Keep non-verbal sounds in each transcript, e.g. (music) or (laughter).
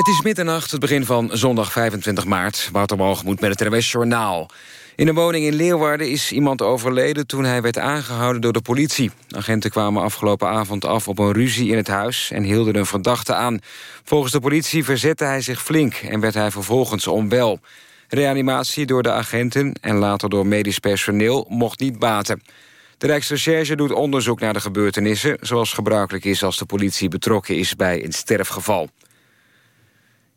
Het is middernacht, het begin van zondag 25 maart. Wouter moet met het RWS Journaal. In een woning in Leeuwarden is iemand overleden toen hij werd aangehouden door de politie. Agenten kwamen afgelopen avond af op een ruzie in het huis en hielden een verdachte aan. Volgens de politie verzette hij zich flink en werd hij vervolgens onwel. Reanimatie door de agenten en later door medisch personeel mocht niet baten. De Rijksrecherche doet onderzoek naar de gebeurtenissen... zoals gebruikelijk is als de politie betrokken is bij een sterfgeval.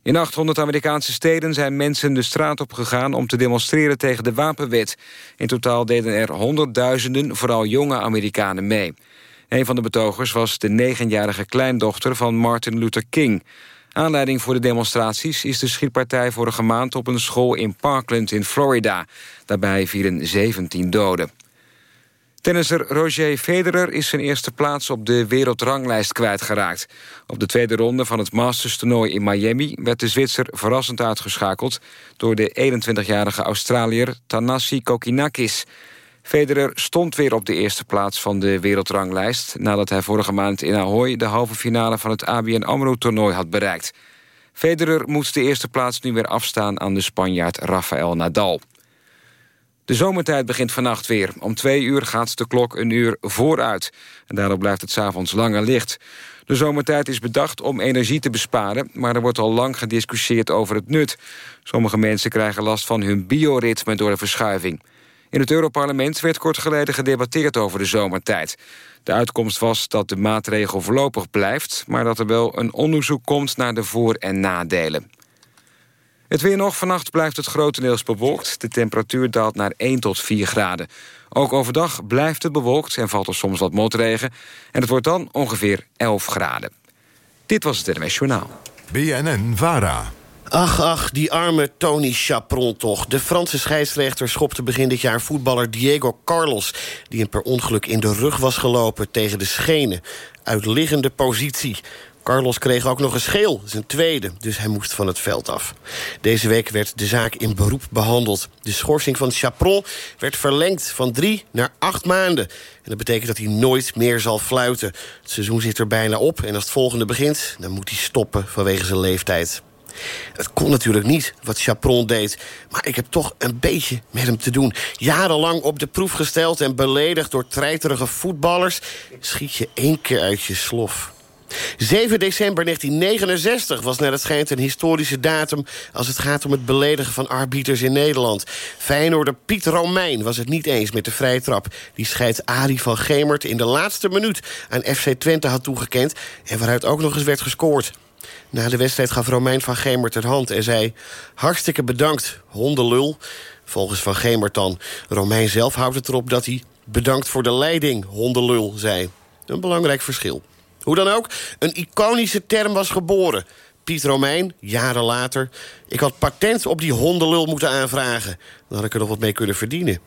In 800 Amerikaanse steden zijn mensen de straat op gegaan... om te demonstreren tegen de wapenwet. In totaal deden er honderdduizenden, vooral jonge Amerikanen mee. Een van de betogers was de negenjarige kleindochter van Martin Luther King. Aanleiding voor de demonstraties is de schietpartij vorige maand... op een school in Parkland in Florida. Daarbij vielen 17 doden. Tennisser Roger Federer is zijn eerste plaats op de wereldranglijst kwijtgeraakt. Op de tweede ronde van het Masters-toernooi in Miami... werd de Zwitser verrassend uitgeschakeld... door de 21-jarige Australiër Tanasi Kokinakis. Federer stond weer op de eerste plaats van de wereldranglijst... nadat hij vorige maand in Ahoy de halve finale van het ABN AMRO-toernooi had bereikt. Federer moet de eerste plaats nu weer afstaan aan de Spanjaard Rafael Nadal. De zomertijd begint vannacht weer. Om twee uur gaat de klok een uur vooruit. En daardoor blijft het s'avonds langer licht. De zomertijd is bedacht om energie te besparen... maar er wordt al lang gediscussieerd over het nut. Sommige mensen krijgen last van hun bioritme door de verschuiving. In het Europarlement werd kort geleden gedebatteerd over de zomertijd. De uitkomst was dat de maatregel voorlopig blijft... maar dat er wel een onderzoek komt naar de voor- en nadelen. Het weer nog. Vannacht blijft het grotendeels bewolkt. De temperatuur daalt naar 1 tot 4 graden. Ook overdag blijft het bewolkt en valt er soms wat motregen. En het wordt dan ongeveer 11 graden. Dit was het NMS Journaal. BNN-VARA. Ach, ach, die arme Tony Chapron toch. De Franse scheidsrechter schopte begin dit jaar voetballer Diego Carlos... die hem per ongeluk in de rug was gelopen tegen de schenen. Uit liggende positie. Carlos kreeg ook nog een scheel, zijn tweede, dus hij moest van het veld af. Deze week werd de zaak in beroep behandeld. De schorsing van Chapron werd verlengd van drie naar acht maanden. En dat betekent dat hij nooit meer zal fluiten. Het seizoen zit er bijna op en als het volgende begint... dan moet hij stoppen vanwege zijn leeftijd. Het kon natuurlijk niet wat Chapron deed. Maar ik heb toch een beetje met hem te doen. Jarenlang op de proef gesteld en beledigd door treiterige voetballers... schiet je één keer uit je slof. 7 december 1969 was net het schijnt een historische datum... als het gaat om het beledigen van arbiters in Nederland. Feyenoorder Piet Romein was het niet eens met de vrije trap... die scheidt Arie van Gemert in de laatste minuut aan FC Twente had toegekend... en waaruit ook nog eens werd gescoord. Na de wedstrijd gaf Romein van Gemert het hand en zei... hartstikke bedankt, hondenlul. Volgens Van Gemert dan. Romein zelf houdt het erop dat hij... bedankt voor de leiding, hondenlul, zei. Een belangrijk verschil. Hoe dan ook, een iconische term was geboren. Piet Romein, jaren later. Ik had patent op die hondenlul moeten aanvragen. Dan had ik er nog wat mee kunnen verdienen.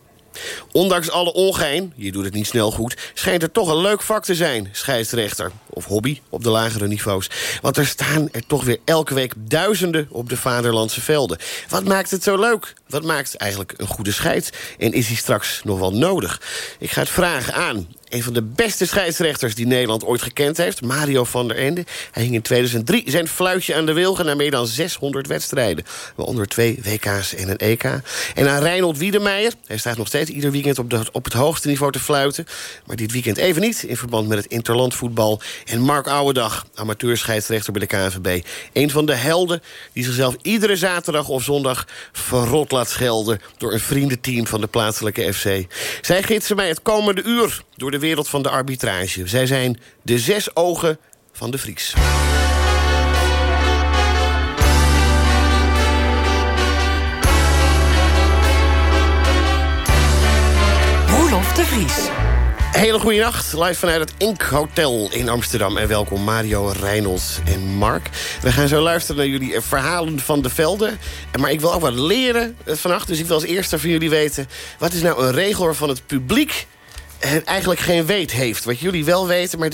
Ondanks alle ongein, je doet het niet snel goed... schijnt het toch een leuk vak te zijn, scheidsrechter. Of hobby, op de lagere niveaus. Want er staan er toch weer elke week duizenden op de vaderlandse velden. Wat maakt het zo leuk? Wat maakt eigenlijk een goede scheid? En is hij straks nog wel nodig? Ik ga het vragen aan een van de beste scheidsrechters die Nederland ooit gekend heeft. Mario van der Ende. Hij hing in 2003 zijn fluitje aan de wilgen... naar meer dan 600 wedstrijden. Waaronder twee WK's en een EK. En aan Reinhold Wiedemeijer. Hij staat nog steeds ieder weekend op, op het hoogste niveau te fluiten. Maar dit weekend even niet in verband met het interlandvoetbal. En Mark Ouwendag, amateurscheidsrechter bij de KNVB. Een van de helden die zichzelf iedere zaterdag of zondag... verrot laat door een vriendenteam van de plaatselijke FC. Zij gidsen mij het komende uur door de wereld van de arbitrage. Zij zijn de zes ogen van de Vries. Roelof de Vries. Hele goede nacht, live vanuit het Ink Hotel in Amsterdam. En welkom Mario, Reynolds en Mark. We gaan zo luisteren naar jullie verhalen van de velden. Maar ik wil ook wat leren vannacht. Dus ik wil als eerste van jullie weten... wat is nou een regel waarvan het publiek eigenlijk geen weet heeft. Wat jullie wel weten, maar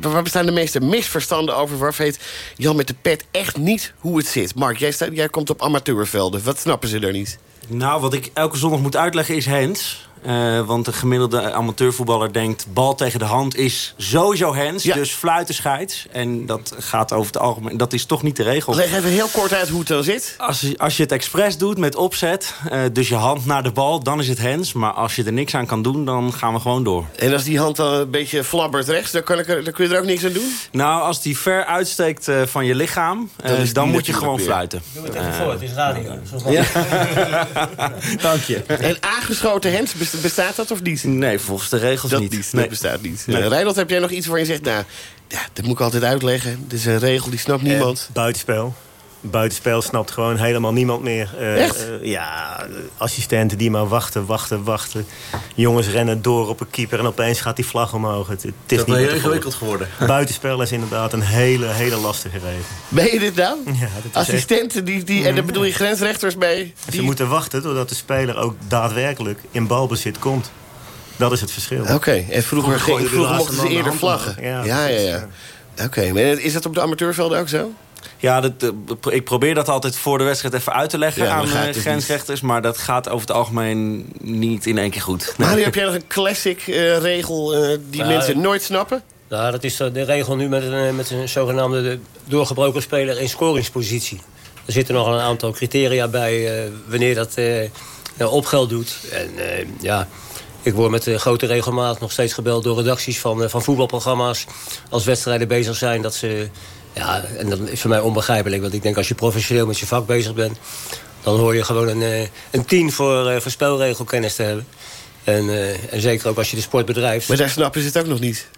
waar, bestaan de meeste misverstanden over... waar weet Jan met de pet echt niet hoe het zit. Mark, jij, jij komt op amateurvelden. Wat snappen ze er niet? Nou, wat ik elke zondag moet uitleggen is Hens. Uh, want de gemiddelde amateurvoetballer denkt... bal tegen de hand is sowieso hands, ja. dus fluiten scheids. En dat gaat over het algemeen... dat is toch niet de regel. Leg even heel kort uit hoe het dan zit. Als, als je het expres doet met opzet, uh, dus je hand naar de bal... dan is het hands, maar als je er niks aan kan doen... dan gaan we gewoon door. En als die hand dan een beetje flabbert rechts... dan, kan ik, dan kun je er ook niks aan doen? Nou, als die ver uitsteekt uh, van je lichaam... dan, dan moet je gewoon fluiten. Doe het even voor, het is radio. Ja. (laughs) Dank je. En aangeschoten hands, bestaat dat of niet? Nee, volgens de regels dat niet. niet. Nee. Dat bestaat niet. Nee. Reinhold, heb jij nog iets waar je zegt... nou, ja, dat moet ik altijd uitleggen. Dit is een regel, die snapt niemand. Uh, buitenspel. Buitenspel snapt gewoon helemaal niemand meer. Uh, Echt? Uh, ja, assistenten die maar wachten, wachten, wachten. Jongens rennen door op een keeper en opeens gaat die vlag omhoog. Het, het is dat niet heel ingewikkeld geworden. (laughs) (laughs) Buitenspel is inderdaad een hele, hele lastige regel. Ben je dit nou? Ja, Assistenten, die, die, en daar bedoel je grensrechters mee? Die... Ze moeten wachten totdat de speler ook daadwerkelijk in balbezit komt. Dat is het verschil. Oké, okay. en vroeger, vroeger, mochten ze eerder vlaggen. Ja, ja, ja. ja. Oké, okay. maar is dat op de amateurvelden ook zo? Ja, dat, uh, ik probeer dat altijd voor de wedstrijd even uit te leggen ja, aan uh, grensrechters. Maar dat gaat over het algemeen niet in één keer goed. Nee. Heb jij nog een classic uh, regel die nou, mensen nooit snappen? Nou, dat is de regel nu met een, met een zogenaamde doorgebroken speler in scoringspositie. Er zitten nog een aantal criteria bij wanneer dat nou, opgeld doet. En ja... Ik word met grote regelmaat nog steeds gebeld door redacties van, van voetbalprogramma's... als wedstrijden bezig zijn, dat ze... Ja, en dat is voor mij onbegrijpelijk. Want ik denk, als je professioneel met je vak bezig bent... dan hoor je gewoon een, uh, een tien voor, voor spelregelkennis te hebben. En, en zeker ook als je de sport bedrijft. Maar daar snappen ze het ook nog niet.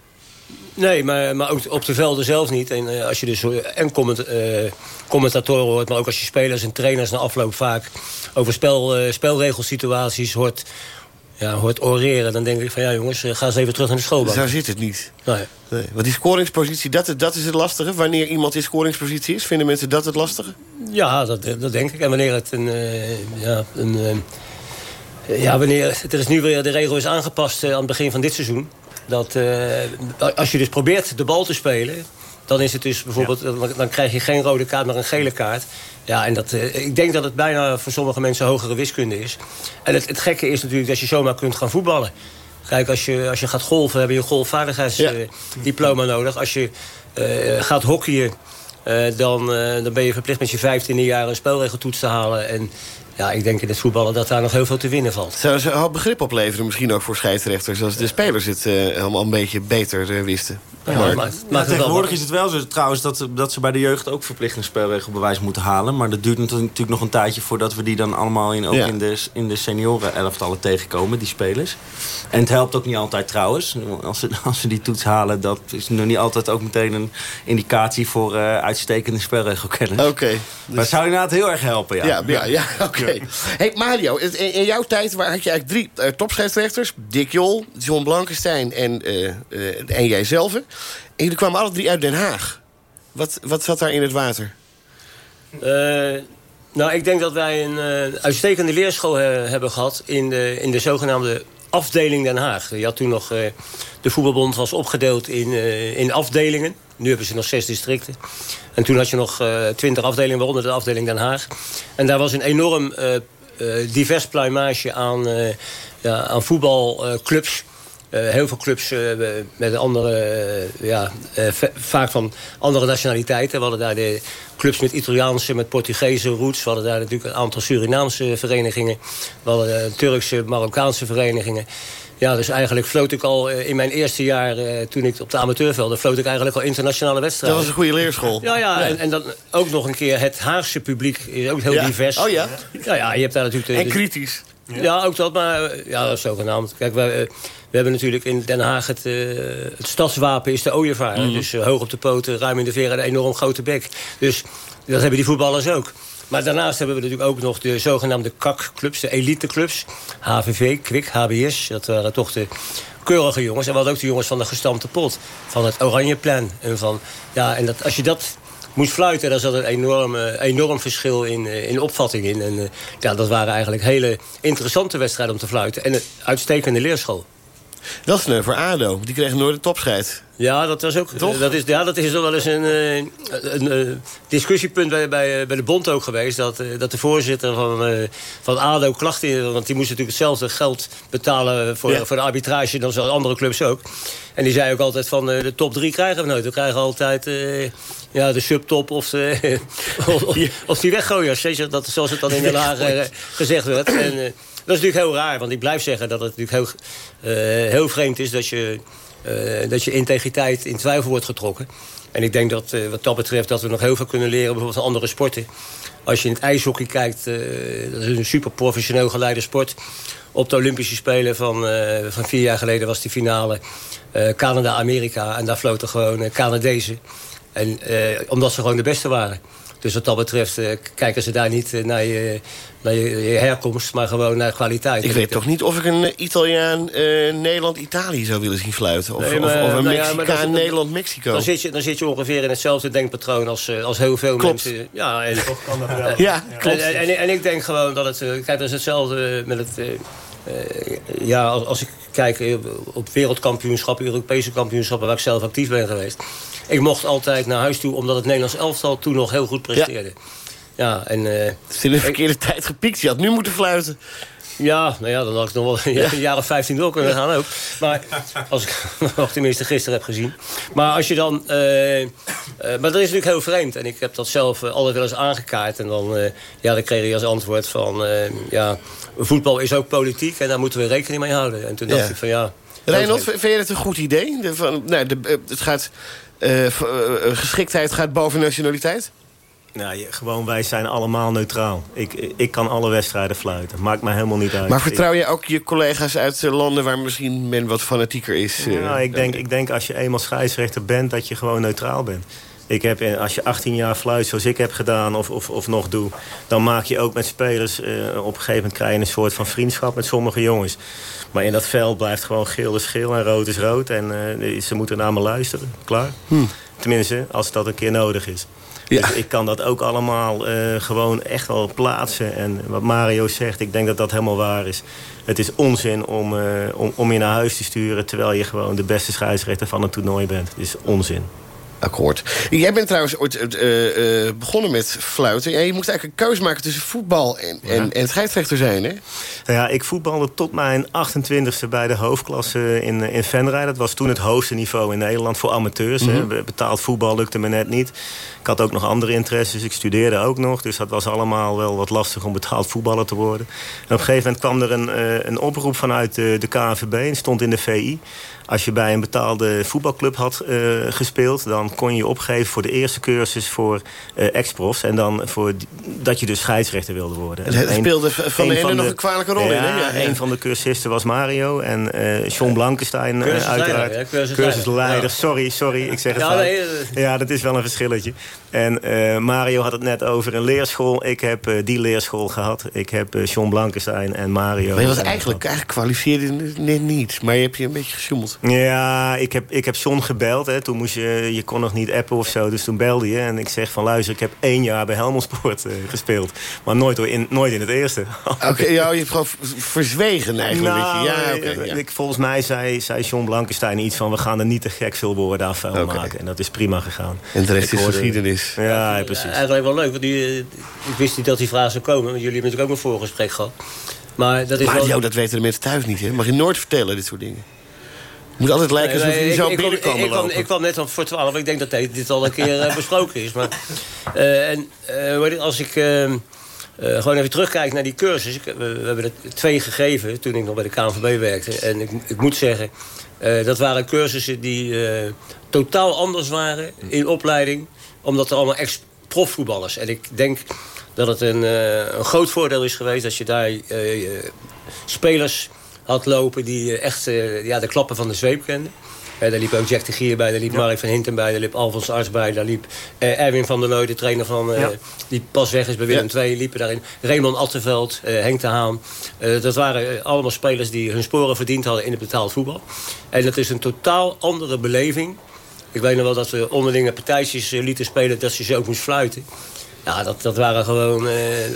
Nee, maar, maar ook op de velden zelf niet. En uh, als je dus en comment, uh, commentatoren hoort... maar ook als je spelers en trainers na afloop vaak... over spel, uh, spelregelsituaties hoort ja, hoort oreren... dan denk ik van ja jongens, ga eens even terug naar de schoolbank. Zo zit het niet. Nee. nee. Want die scoringspositie, dat, dat is het lastige. Wanneer iemand in scoringspositie is, vinden mensen dat het lastige? Ja, dat, dat denk ik. En wanneer het een... Uh, ja, een uh, ja, wanneer... Er is nu weer de regel is aangepast uh, aan het begin van dit seizoen. Dat als je dus probeert de bal te spelen... dan is het dus bijvoorbeeld... Ja. dan krijg je geen rode kaart, maar een gele kaart. Ja, en dat, uh, ik denk dat het bijna voor sommige mensen hogere wiskunde is. En het, het gekke is natuurlijk dat je zomaar kunt gaan voetballen. Kijk, als je, als je gaat golven, heb je een golfvaardigheidsdiploma ja. uh, nodig. Als je uh, gaat hockeyen, dan, dan ben je verplicht met je vijftiende jaar een spelregeltoets te halen. En ja, ik denk in het voetballen dat daar nog heel veel te winnen valt. Zou ze een begrip opleveren misschien ook voor scheidsrechters... als de spelers het allemaal een beetje beter wisten? Ja, maar, maar, maar tegenwoordig is het wel zo trouwens dat, dat ze bij de jeugd ook verplicht een spelregelbewijs moeten halen. Maar dat duurt natuurlijk nog een tijdje voordat we die dan allemaal in, ook ja. in de, in de senioren elftallen tegenkomen, die spelers. En het helpt ook niet altijd trouwens. Als ze, (laughs) als ze die toets halen, dat is nog niet altijd ook meteen een indicatie voor uh, uitstekende spelregelkennis. Oké. Okay, dus... Maar het zou inderdaad heel erg helpen, ja. Ja, ja, ja oké. Okay. Hey Mario, in, jouw tijd had je eigenlijk drie uh, topscheidsrechters. Dick Jol, John Blankenstein en, uh, uh, en jijzelf. En jullie kwamen alle drie uit Den Haag. Wat, wat zat daar in het water? Nou, ik denk dat wij een uitstekende leerschool hebben gehad... In de, in de zogenaamde afdeling Den Haag. Je had toen nog... de voetbalbond was opgedeeld in, in afdelingen. Nu hebben ze nog zes districten. En toen had je nog twintig afdelingen, waaronder de afdeling Den Haag. En daar was een enorm divers pluimage aan, ja, aan voetbalclubs... Heel veel clubs met andere, ja, vaak van andere nationaliteiten. We hadden daar de clubs met Italiaanse, met Portugese roots. We hadden daar natuurlijk een aantal Surinaamse verenigingen. We hadden Turkse, Marokkaanse verenigingen. Ja, dus eigenlijk floot ik al in mijn eerste jaar, toen ik op de amateurvelden... floot ik eigenlijk al internationale wedstrijden. Dat was een goede leerschool. Ja, ja, En, en, dan ook nog een keer het Haagse publiek is ook heel ja. divers. Oh ja? Ja, ja, je hebt daar natuurlijk... De, en kritisch. Ja. ja, ook dat, maar ja, zogenaamd. Kijk, wij, we hebben natuurlijk in Den Haag het, uh, het stadswapen is de ooievaar. Mm. Dus uh, hoog op de poten, ruim in de veren, een enorm grote bek. Dus dat hebben die voetballers ook. Maar daarnaast hebben we natuurlijk ook nog de zogenaamde KAK-clubs, de eliteclubs. HVV, Kwik, HBS, dat waren toch de keurige jongens. En hadden ook de jongens van de gestampte pot, van het Oranje Plan. En, van, ja, en dat, als je dat moest fluiten, daar zat een enorm, enorm verschil in, uh, in opvatting in. En uh, ja, dat waren eigenlijk hele interessante wedstrijden om te fluiten. En een uitstekende leerschool. Wel sneu voor ADO. Die kregen nooit de topscheid. Ja, dat was ook. Dat is, ja, dat is wel eens een, eh, een, een, eh, discussiepunt bij, bij, bij de bond ook geweest. Dat, dat de voorzitter van, van ADO klachten... want die moest natuurlijk hetzelfde geld betalen voor, voor de arbitrage... dan zoals andere clubs ook. En die zei ook altijd van de top drie krijgen we nooit. We krijgen altijd ja, de subtop of, de, (laughs) of, of, die weggooiers. Dat, zoals het dan in de lager gezegd werd. En, dat is natuurlijk heel raar, want ik blijf zeggen dat het natuurlijk heel, heel vreemd is... dat je uh, dat je integriteit in twijfel wordt getrokken. En ik denk dat uh, wat dat betreft dat we nog heel veel kunnen leren... bijvoorbeeld van andere sporten. Als je in het ijshockey kijkt, dat is een super professioneel geleide sport. Op de Olympische Spelen van, van vier jaar geleden was die finale Canada-Amerika. En daar floten gewoon Canadezen. En, omdat ze gewoon de beste waren. Dus wat dat betreft kijken ze daar niet naar je, naar je, herkomst, maar gewoon naar kwaliteit. Ik weet toch niet of ik een eh, Italiaan uh, Nederland-Italië zou willen zien fluiten. Of, of, of een nou Mexicaan Nederland-Mexico. Dan, zit je, dan zit je ongeveer in hetzelfde denkpatroon als, eh, als heel veel Klopt. mensen. Ja, en, kan dat wel. ja, klopt. En, en, en, ik denk gewoon dat het... Kijk, dat is hetzelfde met het... ja, als, als, ik kijk op wereldkampioenschappen, Europese kampioenschappen... waar ik zelf actief ben geweest. Ik mocht altijd naar huis toe, omdat het Nederlands elftal toen nog heel goed presteerde. Ja. En... Uh, het is in de verkeerde tijd gepiekt. Je had nu moeten fluiten. Ja, nou ja, dan had ik nog wel een jaar of 15 door kunnen gaan ook. Maar als ik (laughs) nog tenminste gisteren heb gezien. Maar als je dan... Uh, uh, maar dat is natuurlijk heel vreemd. En ik heb dat zelf uh, altijd wel eens aangekaart. En dan, ja, dan kreeg je als antwoord van... ja, voetbal is ook politiek en daar moeten we rekening mee houden. En toen dacht ik van ja... Reinhold, vind je het een goed idee? De, van, nou, de, het gaat... geschiktheid gaat boven nationaliteit? Nou, gewoon, wij zijn allemaal neutraal. Ik, ik kan alle wedstrijden fluiten. Maakt mij helemaal niet uit. Maar vertrouw je ook je collega's uit landen... waar misschien men wat fanatieker is? Nou, ik denk, ik denk als je eenmaal scheidsrechter bent... dat je gewoon neutraal bent. Ik heb, eh, als je 18 jaar fluit zoals ik heb gedaan of, of, of nog doe... dan maak je ook met spelers... Uh, op een gegeven moment krijg je een soort van vriendschap met sommige jongens. Maar in dat veld blijft gewoon geel is geel en rood is rood. En uh, ze moeten naar me luisteren. Klaar? Hm. Tenminste, als dat een keer nodig is. Ja. Dus ik kan dat ook allemaal uh, gewoon echt wel plaatsen. En wat Mario zegt, ik denk dat dat helemaal waar is. Het is onzin om, uh, om, om je naar huis te sturen... terwijl je gewoon de beste scheidsrechter van het toernooi bent. Het is onzin akkoord. Jij bent trouwens ooit uh, uh, begonnen met fluiten. Ja, je moest eigenlijk een keuze maken tussen voetbal en, en, en scheidsrechter zijn, hè? Nou ja, ik voetbalde tot mijn 28e bij de hoofdklasse in, in Venray. Dat was toen het hoogste niveau in Nederland voor amateurs. Mm -hmm. Betaald voetbal lukte me net niet. Ik had ook nog andere interesses. Ik studeerde ook nog. Dus dat was allemaal wel wat lastig om betaald voetballer te worden. En op een gegeven moment kwam er een, een oproep vanuit de, de KNVB. En stond in de VI als je bij een betaalde voetbalclub had uh, gespeeld... dan kon je je opgeven voor de eerste cursus voor uh, ex-profs. En dan voor dat je dus scheidsrechter wilde worden. En het speelde van de ene nog een kwalijke rol in. Hè? Ja, Een van de cursisten was Mario. En uh, John Blankenstein uiteraard. Ja, cursusleider. Sorry, sorry, ik zeg het ja, nee, ja, dat is wel een verschilletje. En Mario had het net over een leerschool. Ik heb die leerschool gehad. Ik heb John Blankenstein en Mario. Maar je was eigenlijk, eigenlijk kwalificeerde net niet. Maar je hebt je een beetje gesjoemeld. Ja, ik heb, ik heb John gebeld. Hè. Toen moest je, je kon nog niet appen of zo. Dus toen belde je. En ik zeg van luister, ik heb één jaar bij Helmelsport uh, gespeeld. Maar nooit in, nooit in het eerste. (laughs) Oké, ja, je hebt gewoon verzwegen eigenlijk. Nou, ja, okay, ja. Ik, volgens mij zei, zei John Blankenstein iets van... we gaan er niet te gek veel woorden aan vuil maken. En dat is prima gegaan. En de rest is geschiedenis. Ja, ja, precies. Eigenlijk wel leuk. Want die, ik wist niet dat die vraag zou komen. Want jullie hebben natuurlijk ook een voorgesprek gehad. Maar, dat, is maar wel... dat weten de mensen thuis niet. Hè? Mag je nooit vertellen, dit soort dingen moet altijd lijken alsof je zo binnenkomen ik, ik, ik, kwam net al voor 12. Ik denk dat dit al een keer uh, besproken is. Maar, uh, en, uh, als ik ehm, gewoon even terugkijk naar die cursus. Ik, we, we, hebben er twee gegeven toen ik nog bij de KNVB werkte. En ik, ik moet zeggen, dat waren cursussen die totaal anders waren in opleiding. Omdat er allemaal ex-profvoetballers. En ik denk dat het een, een groot voordeel is geweest... dat je daar spelers had lopen... die eh, echt eh, ja, de klappen van de zweep kenden. Uh, daar liep ook Jack de Gier bij, daar liep ja. Mark van Hinten bij... daar liep Alfons Arts bij, daar liep Erwin van der Looy... de trainer van, die pas weg is bij Willem II, liepen daarin. Raymond Attenveld, Henk de Haan. dat waren allemaal spelers die hun sporen verdiend hadden in het betaald voetbal. En dat is een totaal andere beleving. Ik weet nog wel dat we onderlinge partijtjes lieten spelen... dat ze ze ook moest fluiten. Ja, dat, dat waren gewoon uh,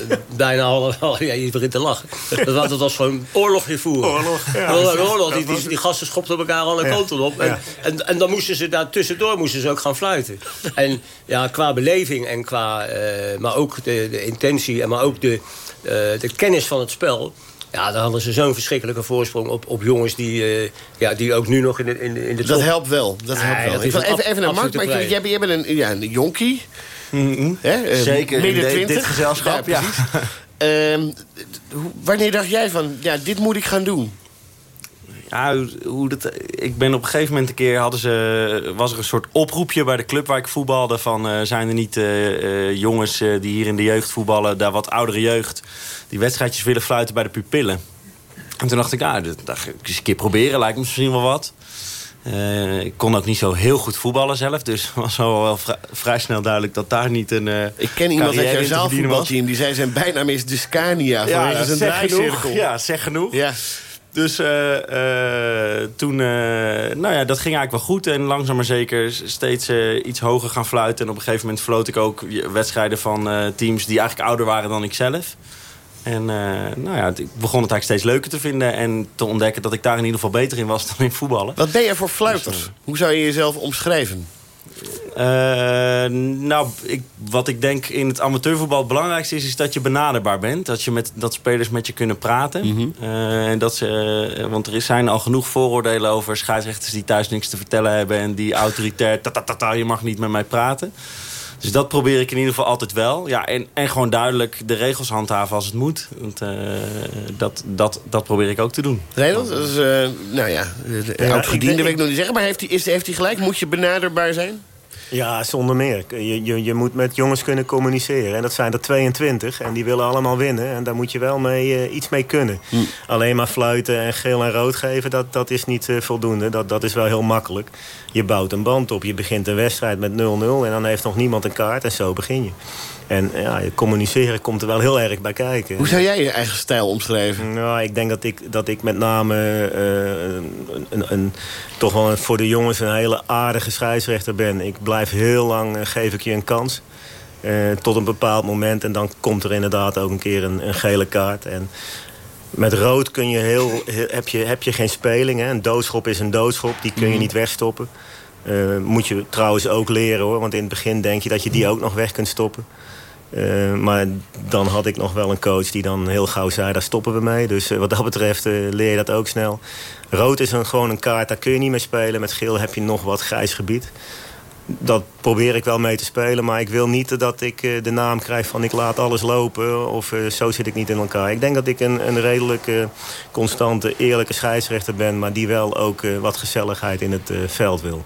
(laughs) bijna al... Ja, je begint te lachen. Dat, was, dat was gewoon oorlogje voeren. Oorlog, ja. oorlog. Die, die, die, gasten schopten elkaar alle kanten op. En, en, en, dan moesten ze daar tussendoor moesten ze ook gaan fluiten. En ja, qua beleving en qua... Uh, maar ook de, de intentie en maar ook de, uh, de kennis van het spel... Ja, dan hadden ze zo'n verschrikkelijke voorsprong op, op jongens die, uh, ja, die ook nu nog in de, in de, Dat helpt wel. Dat helpt wel. Ik even, even naar Mark, maar jij, jij bent een, ja, een jonkie. Mm -hmm. Zeker, midden in dit gezelschap, ja. ja. (laughs) uh, wanneer dacht jij van, ja, dit moet ik gaan doen? Ja, hoe dat, ik ben op een gegeven moment een keer... Hadden ze, was er een soort oproepje bij de club waar ik voetbalde... van uh, zijn er niet uh, jongens die hier in de jeugd voetballen... daar wat oudere jeugd, die wedstrijdjes willen fluiten bij de pupillen. En toen dacht ik, ah, dat dacht ik eens een keer proberen, lijkt me misschien wel wat. Uh, ik kon ook niet zo heel goed voetballen zelf. Dus het (laughs) was wel vrij, snel duidelijk dat daar niet een uh, Ik ken iemand uit jouw zaalvoetbalteam. Die zei zijn bijnaam is de Scania. Ja, dat is een draaicirkel. Ja, zeg genoeg. Ja. Dus uh, toen, nou ja, dat ging eigenlijk wel goed. En langzaam maar zeker steeds iets hoger gaan fluiten. En op een gegeven moment floot ik ook wedstrijden van teams die eigenlijk ouder waren dan ik zelf. En uh, nou ja, ik begon het eigenlijk steeds leuker te vinden... en te ontdekken dat ik daar in ieder geval beter in was (laughs) dan in voetballen. Wat ben je voor fluiter? Dus, uh, Hoe zou je jezelf omschrijven? Uh, nou, ik, wat ik denk in het amateurvoetbal het belangrijkste is... is dat je benaderbaar bent. Dat, je met, dat spelers met je kunnen praten. Mm -hmm. en dat ze, want er zijn al genoeg vooroordelen over scheidsrechters... die thuis niks te vertellen hebben en die autoritair... Ta, ta, ta, ta, je mag niet met mij praten. Dus dat probeer ik in ieder geval altijd wel. Ja, en, en gewoon duidelijk de regels handhaven als het moet. Want, uh, dat, dat, dat probeer ik ook te doen. Regels? Dat is, uh, nou ja, ja oud-gediende wil ik nog niet zeggen. Maar heeft hij, is, heeft hij gelijk? Moet je benaderbaar zijn? Ja, zonder meer. Je, je, je moet met jongens kunnen communiceren. En dat zijn er 22. En die willen allemaal winnen. En daar moet je wel mee, uh, iets mee kunnen. Hm. Alleen maar fluiten en geel en rood geven, dat, dat is niet uh, voldoende. Dat, dat is wel heel makkelijk. Je bouwt een band op. Je begint een wedstrijd met 0-0. En dan heeft nog niemand een kaart. En zo begin je. En ja, communiceren komt er wel heel erg bij kijken. Hoe zou jij je eigen stijl omschrijven? Nou, ik denk dat ik, dat ik met name uh, een, een, toch wel voor de jongens een hele aardige scheidsrechter ben. Ik blijf heel lang, uh, geef ik je een kans. Uh, tot een bepaald moment. En dan komt er inderdaad ook een keer een, een gele kaart. En met rood kun je heel, heel, heb, je, heb je geen speling. Hè? Een doodschop is een doodschop. Die kun je niet wegstoppen. Uh, moet je trouwens ook leren hoor. Want in het begin denk je dat je die ook nog weg kunt stoppen. Uh, maar dan had ik nog wel een coach die dan heel gauw zei... daar stoppen we mee. Dus uh, wat dat betreft uh, leer je dat ook snel. Rood is gewoon een kaart, daar kun je niet mee spelen. Met geel heb je nog wat grijs gebied. Dat probeer ik wel mee te spelen. Maar ik wil niet dat ik de naam krijg van ik laat alles lopen. Of zo zit ik niet in elkaar. Ik denk dat ik een, een redelijk constante, eerlijke scheidsrechter ben. Maar die wel ook wat gezelligheid in het veld wil.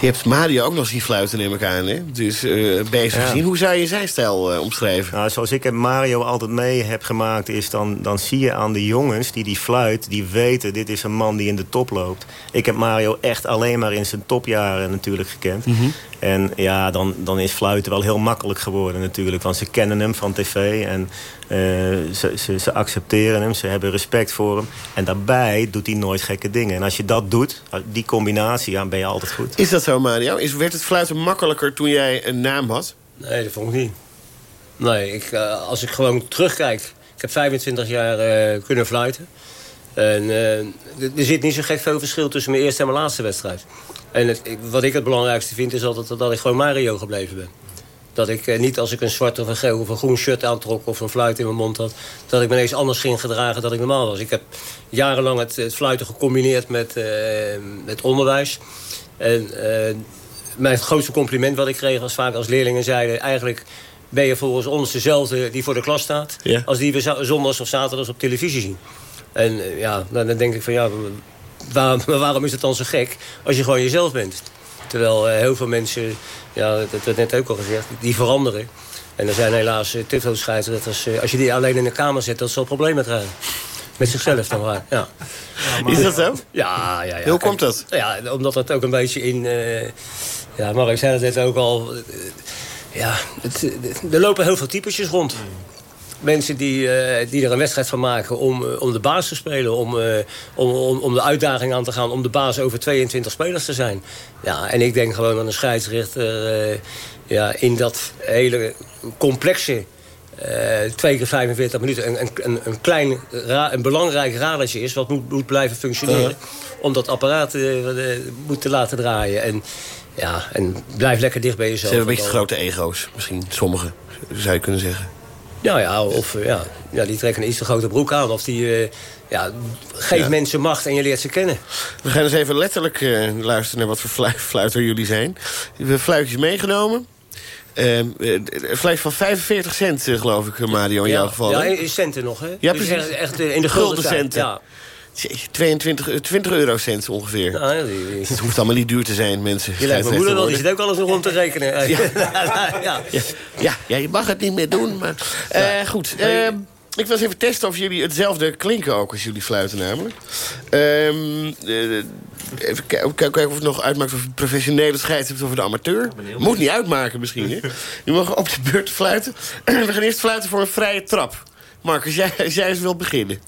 Je hebt Mario ook nog zien fluiten, neem ik aan. Hè? Dus uh, bezig ja. gezien. Hoe zou je zijn stijl uh, omschrijven? Nou, zoals ik Mario altijd mee heb gemaakt... is dan, dan zie je aan de jongens die die fluit... die weten, dit is een man die in de top loopt. Ik heb Mario echt alleen maar in zijn topjaren natuurlijk gekend. Mm -hmm. En ja, dan, dan is fluiten wel heel makkelijk geworden natuurlijk. Want ze kennen hem van tv en uh, ze, ze, ze, accepteren hem. Ze hebben respect voor hem. En daarbij doet hij nooit gekke dingen. En als je dat doet, die combinatie, dan ben je altijd goed. Is dat zo, Mario? Is, werd het fluiten makkelijker toen jij een naam had? Nee, dat vond ik niet. Nee, ik, uh, als ik gewoon terugkijk... Ik heb 25 jaar uh, kunnen fluiten. En uh, er zit niet zo gek veel verschil tussen mijn eerste en mijn laatste wedstrijd. En het, wat ik het belangrijkste vind is altijd dat ik gewoon Mario gebleven ben. Dat ik eh, niet als ik een zwart of een geel of een groen shirt aantrok... of een fluit in mijn mond had, dat ik me ineens anders ging gedragen dan ik normaal was. Ik heb jarenlang het, het fluiten gecombineerd met, uh, met onderwijs. En uh, mijn grootste compliment wat ik kreeg was vaak als leerlingen zeiden... eigenlijk ben je volgens ons dezelfde die voor de klas staat... Ja. als die we zondags of zaterdags op televisie zien. En ja, dan denk ik van ja, waarom, (laughs) waarom is het dan zo gek als je gewoon jezelf bent? Terwijl uh, heel veel mensen, ja, dat werd net ook al gezegd, die veranderen. En er zijn helaas uh, te veel scheidsrechters. Uh, als je die alleen in de kamer zet, dat zal problemen krijgen. Met zichzelf dan maar. Ja. ja is dat zo? Ja, ja, ja. Hoe komt dat? Ja, omdat dat ook een beetje in... ja, maar ik zei het net ook al... ja, het, er lopen heel veel typetjes rond mensen die, uh, die er een wedstrijd van maken om, uh, om de baas te spelen. Om, uh, om, om, om de uitdaging aan te gaan om de baas over 22 spelers te zijn. Ja, en ik denk gewoon aan een scheidsrechter... ja, in dat hele complexe... Twee keer 45 minuten een, een, een klein, een belangrijk radertje is... wat moet, moet blijven functioneren. Om dat apparaat moet te laten draaien. En, ja, en blijf lekker dicht bij jezelf. Ze hebben een beetje grote ego's, misschien. Sommigen, zou je kunnen zeggen. Nou ja, of ja, ja, die trekken een iets te grote broek aan. Of die uh, ja, geeft mensen macht en je leert ze kennen. We gaan eens even letterlijk uh, luisteren naar wat voor fluiter jullie zijn. We hebben fluitjes meegenomen. Uh, een fluit van 45 cent, geloof ik, Mario, in ja, jouw geval. Ja, centen nog, hè? Ja, precies. Echt, echt in de gulden centen. Ja. 22, 20 eurocent ongeveer. Ja, die, die... Het hoeft allemaal niet duur te zijn, mensen. Je lijkt mijn moeder wel, die zit ook alles nog om te rekenen. (laughs) (laughs) Ja, ja. ja. ja je mag het niet meer doen, maar... Uh, goed, uh, ik wil eens even testen of jullie hetzelfde klinken ook als jullie fluiten namelijk. Um, uh, even kijken of het nog uitmaakt of je professionele scheidsrechter of de amateur. Moet niet uitmaken misschien, hè? (laughs) Je mag op de beurt fluiten. (clears throat) We gaan eerst fluiten voor een vrije trap. Marcus, jij, jij eens wilt beginnen.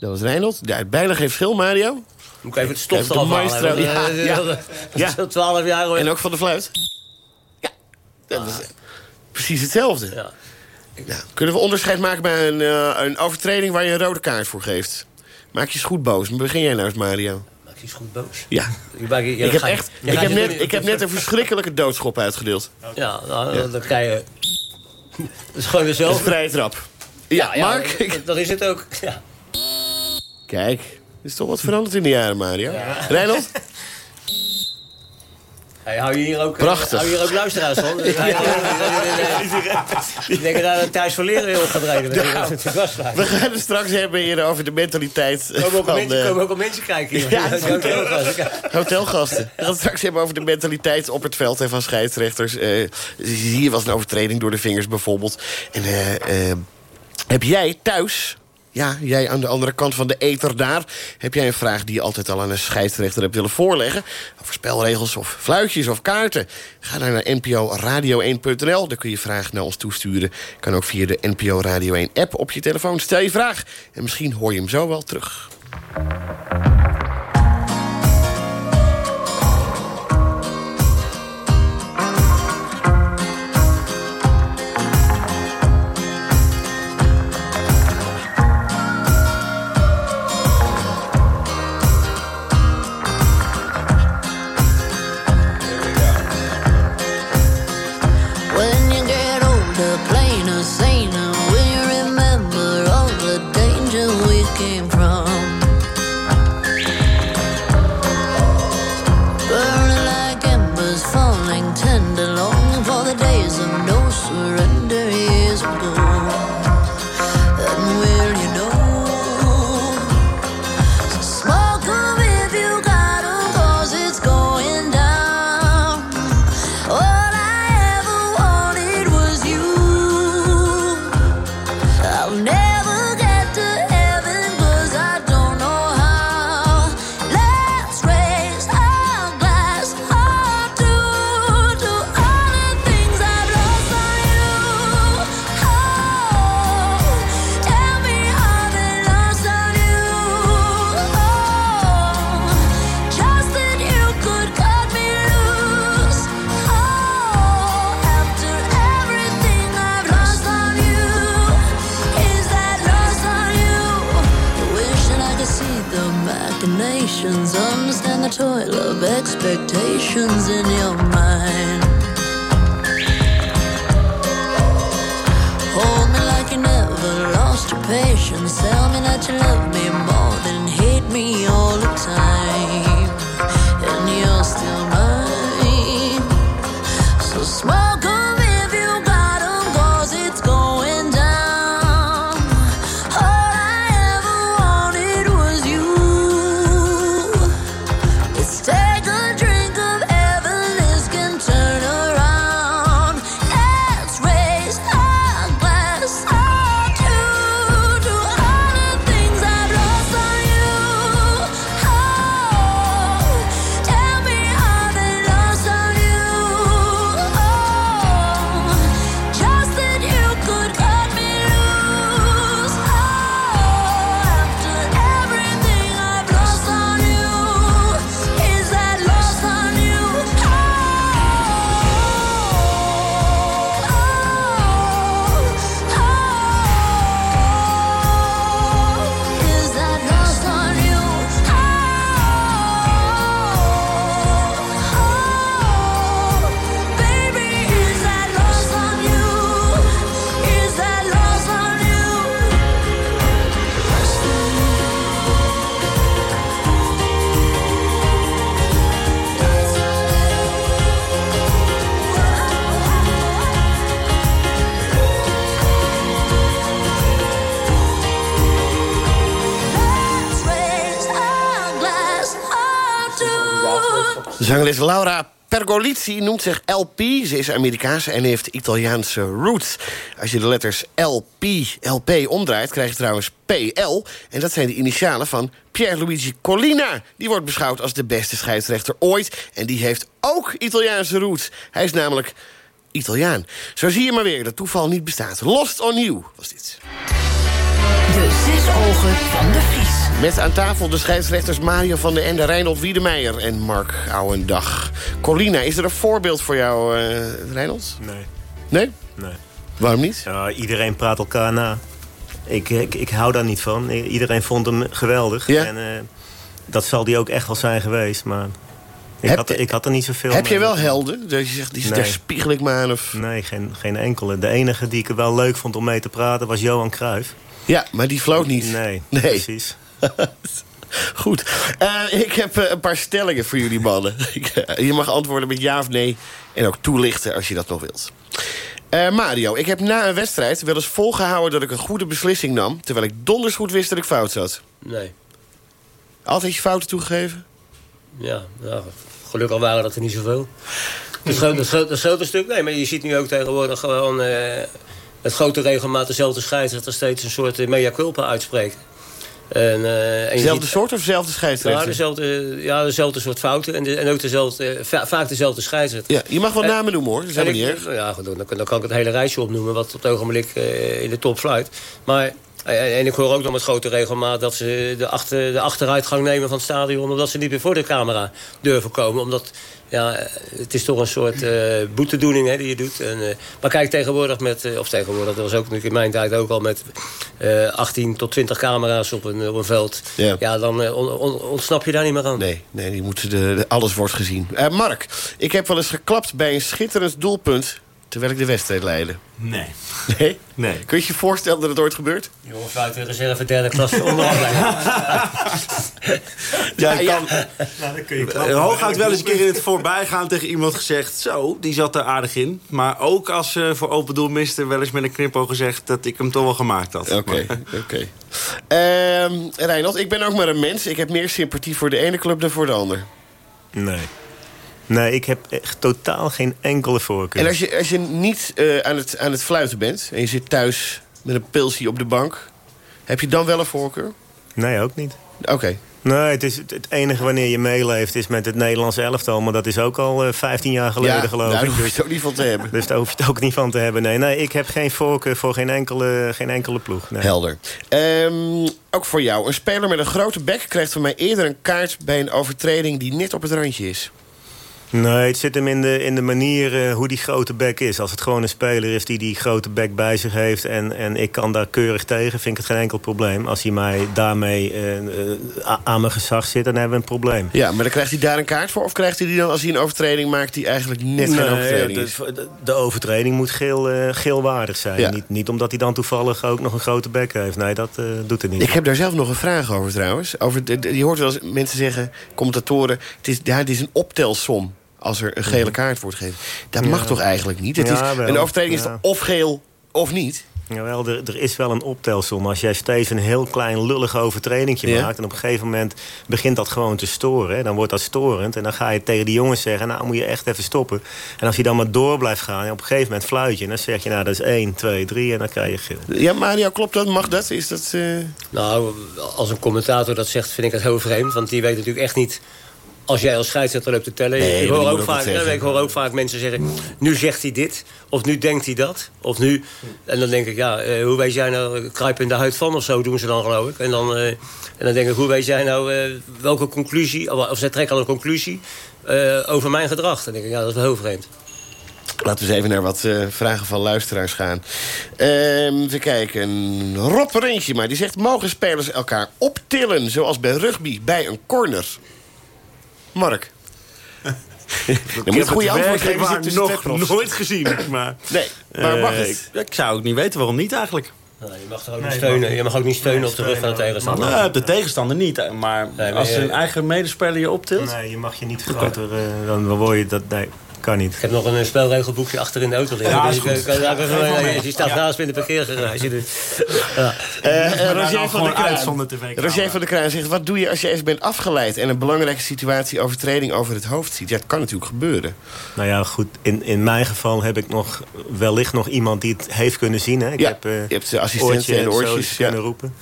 Dat was Reinhold. Ja, bijna geen verschil, Mario. Moet ik even het stof eraf halen. Ja, ja, ja. ja. 12 jaar. Hoor. En ook van de fluit. Ja, dat is precies hetzelfde. Ja. Nou, kunnen we onderscheid maken bij een, uh, een overtreding waar je een rode kaart voor geeft? Maak je eens goed boos. Begin jij nou eens, Mario. Maak je eens goed boos? Ja. Je, je, je, ik heb, echt, ik heb, net, ik heb net een verschrikkelijke doodschop uitgedeeld. Ja, nou, dan krijg je... (laughs) Dat is gewoon dezelfde. Een vrije trap. Ja, ja Mark? Dat is het ook. Ja. Kijk, er is toch wat veranderd in de jaren, Mario. Ja. Reinhold? Hey, hou je hier ook, Prachtig. Hou je hier ook luisteraars van? (laughs) Ik denk dat we thuis voor leren heel gaat rijden. we gaan het straks hebben hier over de mentaliteit komen ook van... Mensen, komen ook al mensen kijken hier. Ja, (laughs) hotelgasten. hotelgasten. We gaan het straks hebben over de mentaliteit op het veld en van scheidsrechters. Uh, hier was een overtreding door de vingers bijvoorbeeld. En uh, uh, heb jij thuis ja, jij aan de andere kant van de ether daar... heb jij een vraag die je altijd al aan een scheidsrechter hebt willen voorleggen... over spelregels of fluitjes of kaarten? Ga dan naar nporadio1.nl. Daar kun je vragen naar ons toesturen. Kan ook via de NPO Radio 1-app op je telefoon. Stel je vraag en misschien hoor je hem zo wel terug. tender Laura Pergolizzi noemt zich LP. Ze is Amerikaanse en heeft Italiaanse roots. Als je de letters LP, LP omdraait, krijg je trouwens PL. En dat zijn de initialen van Pierluigi Collina. Die wordt beschouwd als de beste scheidsrechter ooit. En die heeft ook Italiaanse roots. Hij is namelijk Italiaan. Zo zie je maar weer dat toeval niet bestaat. Lost on you was dit. De zes ogen van de Vries. Met aan tafel de scheidsrechters Mario van der Ende, Reinhold Wiedemeijer en Mark Ouwendag. Colina, is er een voorbeeld voor jou, uh, Reinhold? Nee. Nee? Nee. Waarom niet? Ja, iedereen praat elkaar na. Ik, ik, ik hou daar niet van. Iedereen vond hem geweldig. Ja? En uh, dat zal die ook echt wel zijn geweest, maar... Ik, Heb- had, ik had er niet zoveel Heb je wel helden? Dat je zegt, die, daar Nee. spiegel ik me aan? Of... Nee, geen, geen enkele. De enige die ik wel leuk vond om mee te praten was Johan Cruijff. Ja, maar die floot niet. Nee, Nee. precies. (laughs) Goed. Eh, ik heb eh, een paar stellingen voor jullie mannen. (laughs) Eh, je mag antwoorden met ja of nee. En ook toelichten als je dat nog wilt. Mario, ik heb na een wedstrijd wel eens volgehouden... dat ik een goede beslissing nam... terwijl ik donders goed wist dat ik fout zat. Nee. Altijd je fouten toegegeven? Ja, ja, gelukkig waren dat er niet zoveel. Het grote, het grote, het grote stuk, nee, maar je ziet nu ook tegenwoordig gewoon... het grote regelmaat dezelfde scheidsrechter steeds een soort mea culpa uitspreken. En, eh, Dezelfde ziet- soort of dezelfde Ja, scheidsrechter? dezelfde, ja, dezelfde soort fouten. En, de- en ook dezelfde, eh, va- vaak dezelfde scheidsrechter. Ja, je mag wel En- namen noemen hoor, dat is helemaal niet erg. Ja, goed, dan, dan kan ik het hele rijtje opnoemen... wat op het ogenblik eh, in de top fluit. Maar, en, en ik hoor ook nog met grote regelmaat... dat ze de, achter, de achteruitgang nemen van het stadion... omdat ze niet meer voor de camera durven komen. Omdat, ja, het is toch een soort eh, boetedoening hè, die je doet. En, eh, maar kijk, tegenwoordig met... eh, of tegenwoordig, dat was ook natuurlijk in mijn tijd ook al... met eh 18 tot 20 camera's op een, op een veld. Ja. dan on- on- ontsnap je daar niet meer aan. Nee, nee die moeten de, de- alles wordt gezien. Mark, ik heb wel eens geklapt bij een schitterend doelpunt... terwijl ik de wedstrijd leidde. Nee. Nee? Nee. Kun je je voorstellen dat het ooit gebeurt? Jongen, fluit de reserve derde klasse. (laughs) Jij Ja, kan Nou, dan kun je eh, hooguit wel eens een keer in het voorbijgaan tegen iemand gezegd... zo, die zat er aardig in. Maar ook als ze voor open doel miste... wel eens met een knipoog gezegd dat ik hem toch wel gemaakt had. Oké, (laughs) oké. Ehm, Reinhold, ik ben ook maar een mens. Ik heb meer sympathie voor de ene club dan voor de ander. Nee. Nee, ik heb echt totaal geen enkele voorkeur. En als je, als je niet eh, aan, het, aan het fluiten bent... en je zit thuis met een pilsje op de bank... heb je dan wel een voorkeur? Nee, ook niet. Oké. Nee, het, is het, enige wanneer je meeleeft is met het Nederlandse elftal. Maar dat is ook al eh, 15 jaar geleden, Ja, geloof daar ik. hoef je Dus, het ook niet van te hebben. (laughs) dus daar hoef je het ook niet van te hebben. Nee, nee ik heb geen voorkeur voor geen enkele, geen enkele ploeg. Nee. Helder. Ehm, ook voor jou. Een speler met een grote bek krijgt van mij eerder een kaart... bij een overtreding die net op het randje is. Nee, het zit hem in de, in de manier eh, hoe die grote bek is. Als het gewoon een speler is die die grote bek bij zich heeft... en, en ik kan daar keurig tegen, vind ik het geen enkel probleem. Als hij mij daarmee eh, eh, aan mijn gezag zit, dan hebben we een probleem. Ja, maar dan krijgt hij daar een kaart voor? Of krijgt hij die dan als hij een overtreding maakt... die eigenlijk net geen overtreding de, is? de, de overtreding moet geel, geelwaardig zijn. Ja. Niet, niet omdat hij dan toevallig ook nog een grote bek heeft. Nee, dat doet er niet. Ik heb daar zelf nog een vraag over trouwens. Over de, de- je hoort wel eens mensen zeggen, commentatoren... het is, ja, het is een optelsom als er een gele kaart wordt gegeven. Dat mag toch eigenlijk niet? Het Ja, is, een overtreding is of geel of niet? Jawel, er, er is wel een optelsom. Als jij steeds een heel klein lullig overtredingje Ja. maakt... en op een gegeven moment begint dat gewoon te storen... Hè, dan wordt dat storend. En dan ga je tegen die jongens zeggen... nou moet je echt even stoppen. En als je dan maar door blijft gaan... en op een gegeven moment fluit je... en dan zeg je nou dat is 1, 2, 3 en dan krijg je geel. Ja, Mario, klopt dat? Mag dat? Is dat... eh, Nou, als een commentator dat zegt, vind ik het heel vreemd. Want die weet natuurlijk echt niet... Als jij als scheidsrechter loopt te tellen... Nee, ik, hoor ook vaak, zeggen. ik hoor ook vaak mensen zeggen... nu zegt hij dit, of nu denkt hij dat, of nu... En dan denk ik, ja, eh, hoe weet jij nou... kruip in de huid van of zo doen ze dan, geloof ik. En dan, eh, en dan denk ik, hoe weet jij nou eh, welke conclusie... of, of zij trekken al een conclusie eh, over mijn gedrag. Dan denk ik, ja, dat is wel heel vreemd. Laten we eens even naar wat eh, vragen van luisteraars gaan. Ehm even kijken. Rob Rentje, maar die zegt... mogen spelers elkaar optillen, zoals bij rugby, bij een corner? Mark? (laughs) Je moet het goede antwoord geven. tussen twee nog nooit gezien. (laughs) Maar, Nee, maar mag eh, het? ik, ik zou ook niet weten waarom niet eigenlijk. Nou, je mag ook niet steunen, je mag ook niet steunen op de rug van de tegenstander. Nou, de tegenstander niet. Maar Nee, maar als je- een eigen medespeler je optilt... Nee, je mag je niet groter... eh, dan word je dat... Nee, kan niet. Ik heb nog een spelregelboekje achter in de auto liggen. Ja, Dus ik- ik- ik- Je staat naast me in de parkeergarage. Dus, ja. Eh, eh, Maar Roger van. Roger van der Kraan zegt... wat doe je als je even bent afgeleid... en een belangrijke situatie overtreding over het hoofd ziet? Ja, het kan natuurlijk gebeuren. Nou ja, goed. In, in mijn geval heb ik nog wellicht nog iemand die het heeft kunnen zien. Hè. Ik Ja, heb eh, je hebt de assistenten en de oortjes, ja. kunnen roepen.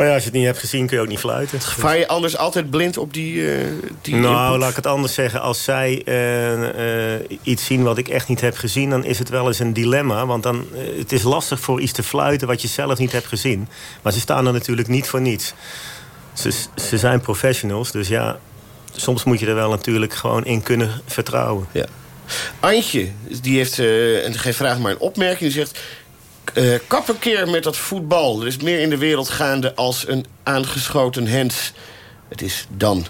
Maar ja, als je het niet hebt gezien, kun je ook niet fluiten. Vaar je anders altijd blind op die, eh, die Nou, input? laat ik het anders zeggen. Als zij eh, eh, iets zien wat ik echt niet heb gezien... dan is het wel eens een dilemma. Want dan, het is lastig voor iets te fluiten wat je zelf niet hebt gezien. Maar ze staan er natuurlijk niet voor niets. Ze, ze zijn professionals, dus ja... soms moet je er wel natuurlijk gewoon in kunnen vertrouwen. Ja. Antje, die heeft en geen vraag maar een opmerking. Die zegt... eh, kap een keer met dat voetbal. Er is meer in de wereld gaande als een aangeschoten hens. Het is dan.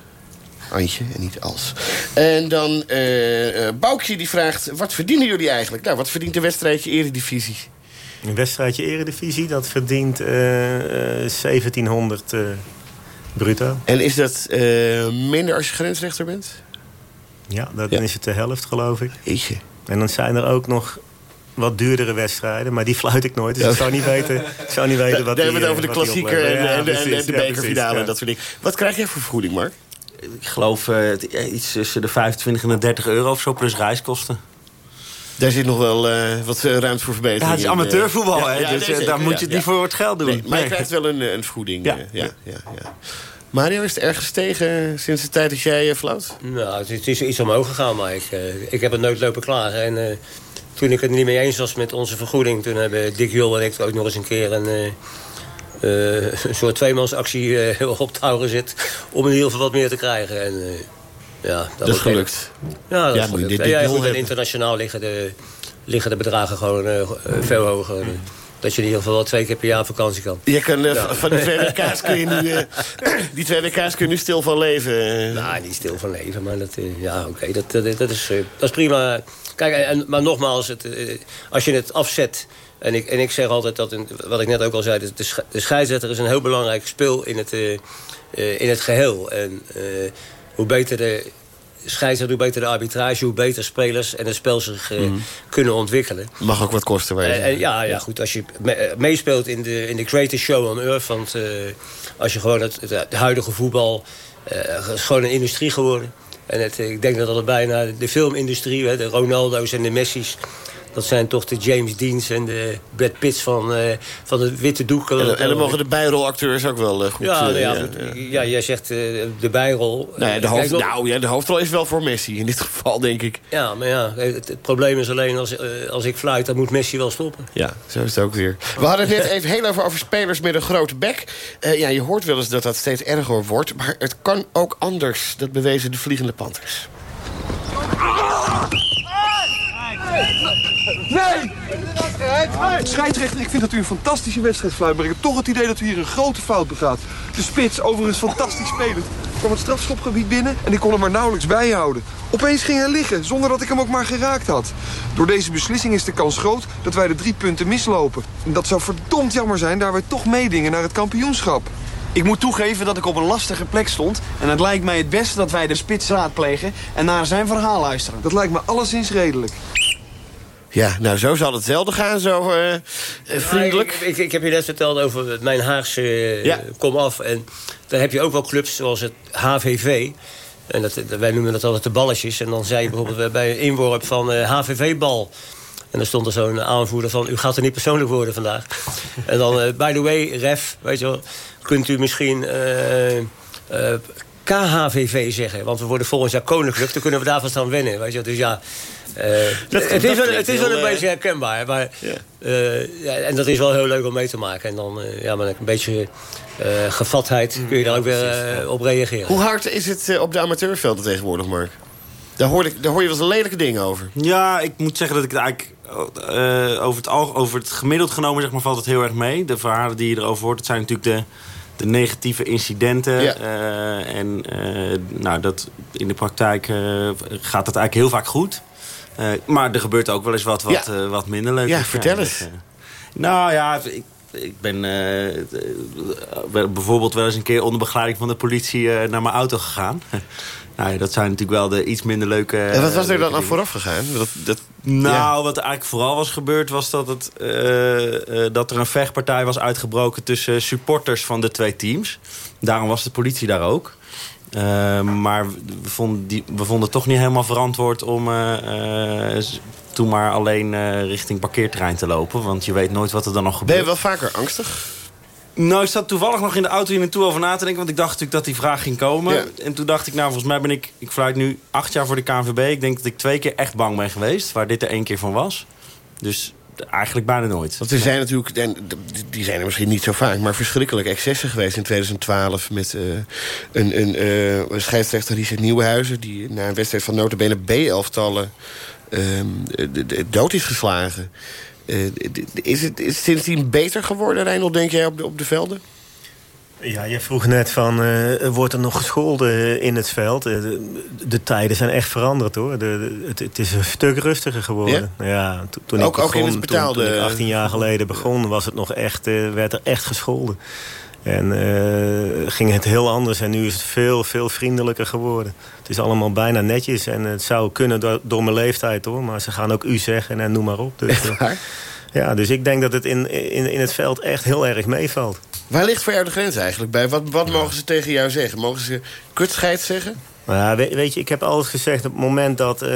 Antje en niet als. En dan eh eh, Boukje die vraagt... wat verdienen jullie eigenlijk? Nou, wat verdient een wedstrijdje eredivisie? Een wedstrijdje eredivisie, dat verdient eh, eh, 1700 eh, bruto. En is dat minder als je grensrechter bent? Ja, dan Ja. is het de helft, geloof ik. Jeetje. En dan zijn er ook nog wat duurdere wedstrijden, maar die fluit ik nooit. Dus ik zou niet weten, ik zou niet weten wat Daar hebben we die, het over de eh, wat die klassieker en, en de, en de, bekerfinale en dat soort dingen. Wat krijg jij voor vergoeding, Mark? Ik geloof eh, eh, iets tussen de 25 en de 30 euro of zo, plus reiskosten. Daar zit nog wel eh, wat eh, ruimte voor verbetering. Ja, het is eh. amateurvoetbal, Ja, hè? ja, dus nee, eh, daar moet je het ja. niet voor het geld doen. Nee, maar je Nee. krijgt wel een, eh, een vergoeding. Ja. eh, ja, ja, ja. Mario, is het erg gestegen sinds de tijd dat jij uh, floot? Nou, het is, het is iets omhoog gegaan, maar ik, eh, ik heb het nooit lopen klagen. En eh, toen ik het niet mee eens was met onze vergoeding... toen hebben Dick Jol en ik ook nog eens een keer een, eh, een soort tweemansactie eh, op touw gezet... om in ieder geval wat meer te krijgen. En, ja, dat, is gelukt. Ja, dat Ja, is gelukt. dit- dit goed, internationaal liggen de, liggen de bedragen gewoon veel hoger. Dat je in ieder geval wel twee keer per jaar vakantie kan. Je kan, eh, Van die twee WK's kun je nu, eh, (laughs) die twee WK's kun je nu stil van leven. eh. Nou, niet stil van leven, maar dat, ja, oké, dat, dat, dat, is, dat is prima. Kijk, en, maar nogmaals, het, als je het afzet... En ik, en ik zeg altijd, dat een- wat ik net ook al zei... de, sch- de scheidsrechter is een heel belangrijk speel in het, in het geheel. En hoe beter de scheidsrechter, hoe beter de arbitrage... hoe beter spelers en het spel zich eh, kunnen ontwikkelen. Mag ook wat kosten. Waar je En, en ja, ja, goed, als je me- eh, meespeelt in de, in de greatest show on earth... want eh, als je gewoon het, het, huidige voetbal... eh, is gewoon een industrie geworden. En het, ik denk dat het bijna de filmindustrie... hè, de Ronaldo's en de Messi's... dat zijn toch de James Deans en de Brad Pitts van, eh, van het witte doek. en, en dan mogen de bijrolacteurs ook wel eh, goed... ja, nou eh, ja, ja, jij zegt eh, de bijrol. Nou, ja, de, hoofd, kijk, nou, ja, de hoofdrol is wel voor Messi in dit geval, denk ik. Ja, maar ja, het, het probleem is alleen als, als ik fluit... dan moet Messi wel stoppen. Ja, zo is het ook weer. We hadden het net even heel even over spelers met een grote bek. Eh, ja, je hoort wel eens dat dat steeds erger wordt. Maar het kan ook anders. Dat bewezen de Vliegende Panthers. Nee! Scheidsrechter, ik vind dat u een fantastische wedstrijd fluit. Maar ik heb toch het idee dat u hier een grote fout begaat. De spits, overigens fantastisch spelend, kwam het strafschopgebied binnen... en ik kon hem maar nauwelijks bijhouden. Opeens ging hij liggen, zonder dat ik hem ook maar geraakt had. Door deze beslissing is de kans groot dat wij de drie punten mislopen. En dat zou verdomd jammer zijn, daar wij toch meedingen naar het kampioenschap. Ik moet toegeven dat ik op een lastige plek stond. En het lijkt mij het beste dat wij de spits raadplegen en naar zijn verhaal luisteren. Dat lijkt me alleszins redelijk. Ja, nou, zo zal het zelden gaan, zo eh, eh, vriendelijk. Ik, ik, ik heb je net verteld over mijn Haagse eh, Ja. komaf. En dan heb je ook wel clubs zoals het HVV. En dat, wij noemen dat altijd de balletjes. En dan zei je bijvoorbeeld bij een inworp van HVV-bal. En dan stond er zo'n aanvoerder van... u gaat er niet persoonlijk worden vandaag. en dan, by the way, ref, weet je wel... kunt u misschien KHVV zeggen. Want we worden volgend jaar koninklijk. Dan kunnen we daar vast aan wennen. Weet je? wel. Dus ja... eh, Dat- het, dat is wel, het is wel een eh, beetje herkenbaar. Maar, Ja. eh, ja, en dat is wel heel leuk om mee te maken. En dan eh, ja, met een beetje eh, gevatheid kun je daar ook weer op reageren. Hoe hard is het op de amateurvelden tegenwoordig, Mark? Daar hoor, ik, daar hoor je wel eens lelijke dingen over. Ja, ik moet zeggen dat ik het eigenlijk... eh, over, het over het gemiddeld genomen zeg maar, valt het heel erg mee. De verhalen die je erover hoort, dat zijn natuurlijk de, de negatieve incidenten. Ja. Eh, en eh, nou, dat, in de praktijk eh, gaat dat eigenlijk heel vaak goed. Maar er gebeurt ook wel eens wat, wat, Ja. wat minder leuk. Ja, vertel eens. nou ja, ik, ik ben bijvoorbeeld wel eens een keer onder begeleiding van de politie naar mijn auto gegaan. (laughs) Nou ja, dat zijn natuurlijk wel de iets minder leuke... En wat was er dan aan vooraf gegaan? Dat, dat, Nou, wat eigenlijk vooral was gebeurd... was dat, het, eh, eh, dat er een vechtpartij was uitgebroken... tussen supporters van de twee teams. Daarom was de politie daar ook. Eh, maar we vonden, die, we vonden het toch niet helemaal verantwoord... om s- toen maar alleen richting parkeerterrein te lopen. Want je weet nooit wat er dan nog ben gebeurt. je wel vaker angstig? Nou, ik zat toevallig nog in de auto hier naartoe over na te denken... want ik dacht natuurlijk dat die vraag ging komen. Ja. En toen dacht ik, nou, volgens mij ben ik... ik fluit nu acht jaar voor de KNVB. Ik denk dat ik twee keer echt bang ben geweest... waar dit er één keer van was. Dus eigenlijk bijna nooit. Want er zijn natuurlijk, en die zijn er misschien niet zo vaak... maar verschrikkelijk excessen geweest in 2012... met eh, een, een, eh, een scheidsrechter Richard Nieuwenhuizen... die na een wedstrijd van notabene B-elftallen ehm, de- de- dood is geslagen. Eh, is, het, is sindsdien beter geworden, Reinhold, denk jij, op de, op de velden? Ja, je vroeg net van, eh, wordt er nog gescholden in het veld? Eh, de, de tijden zijn echt veranderd, hoor. De, de- het, het is een stuk rustiger geworden. Ja, to- toen Ook- ik ook in begon, het betaalde- toen, toen ik 18 jaar geleden begon, was het nog echt, werd er echt gescholden. En eh, ging het heel anders. En nu is het veel, veel vriendelijker geworden. Het is allemaal bijna netjes. En het zou kunnen door, door mijn leeftijd, hoor. Maar ze gaan ook u zeggen en noem maar op. Dus, eh, ja, dus ik denk dat het in, in, in het veld echt heel erg meevalt. Waar ligt voor jou de grens eigenlijk bij? Wat, wat mogen ze tegen jou zeggen? Mogen ze kutscheid zeggen? Nou ja, weet, weet je, ik heb altijd gezegd... op het moment dat eh,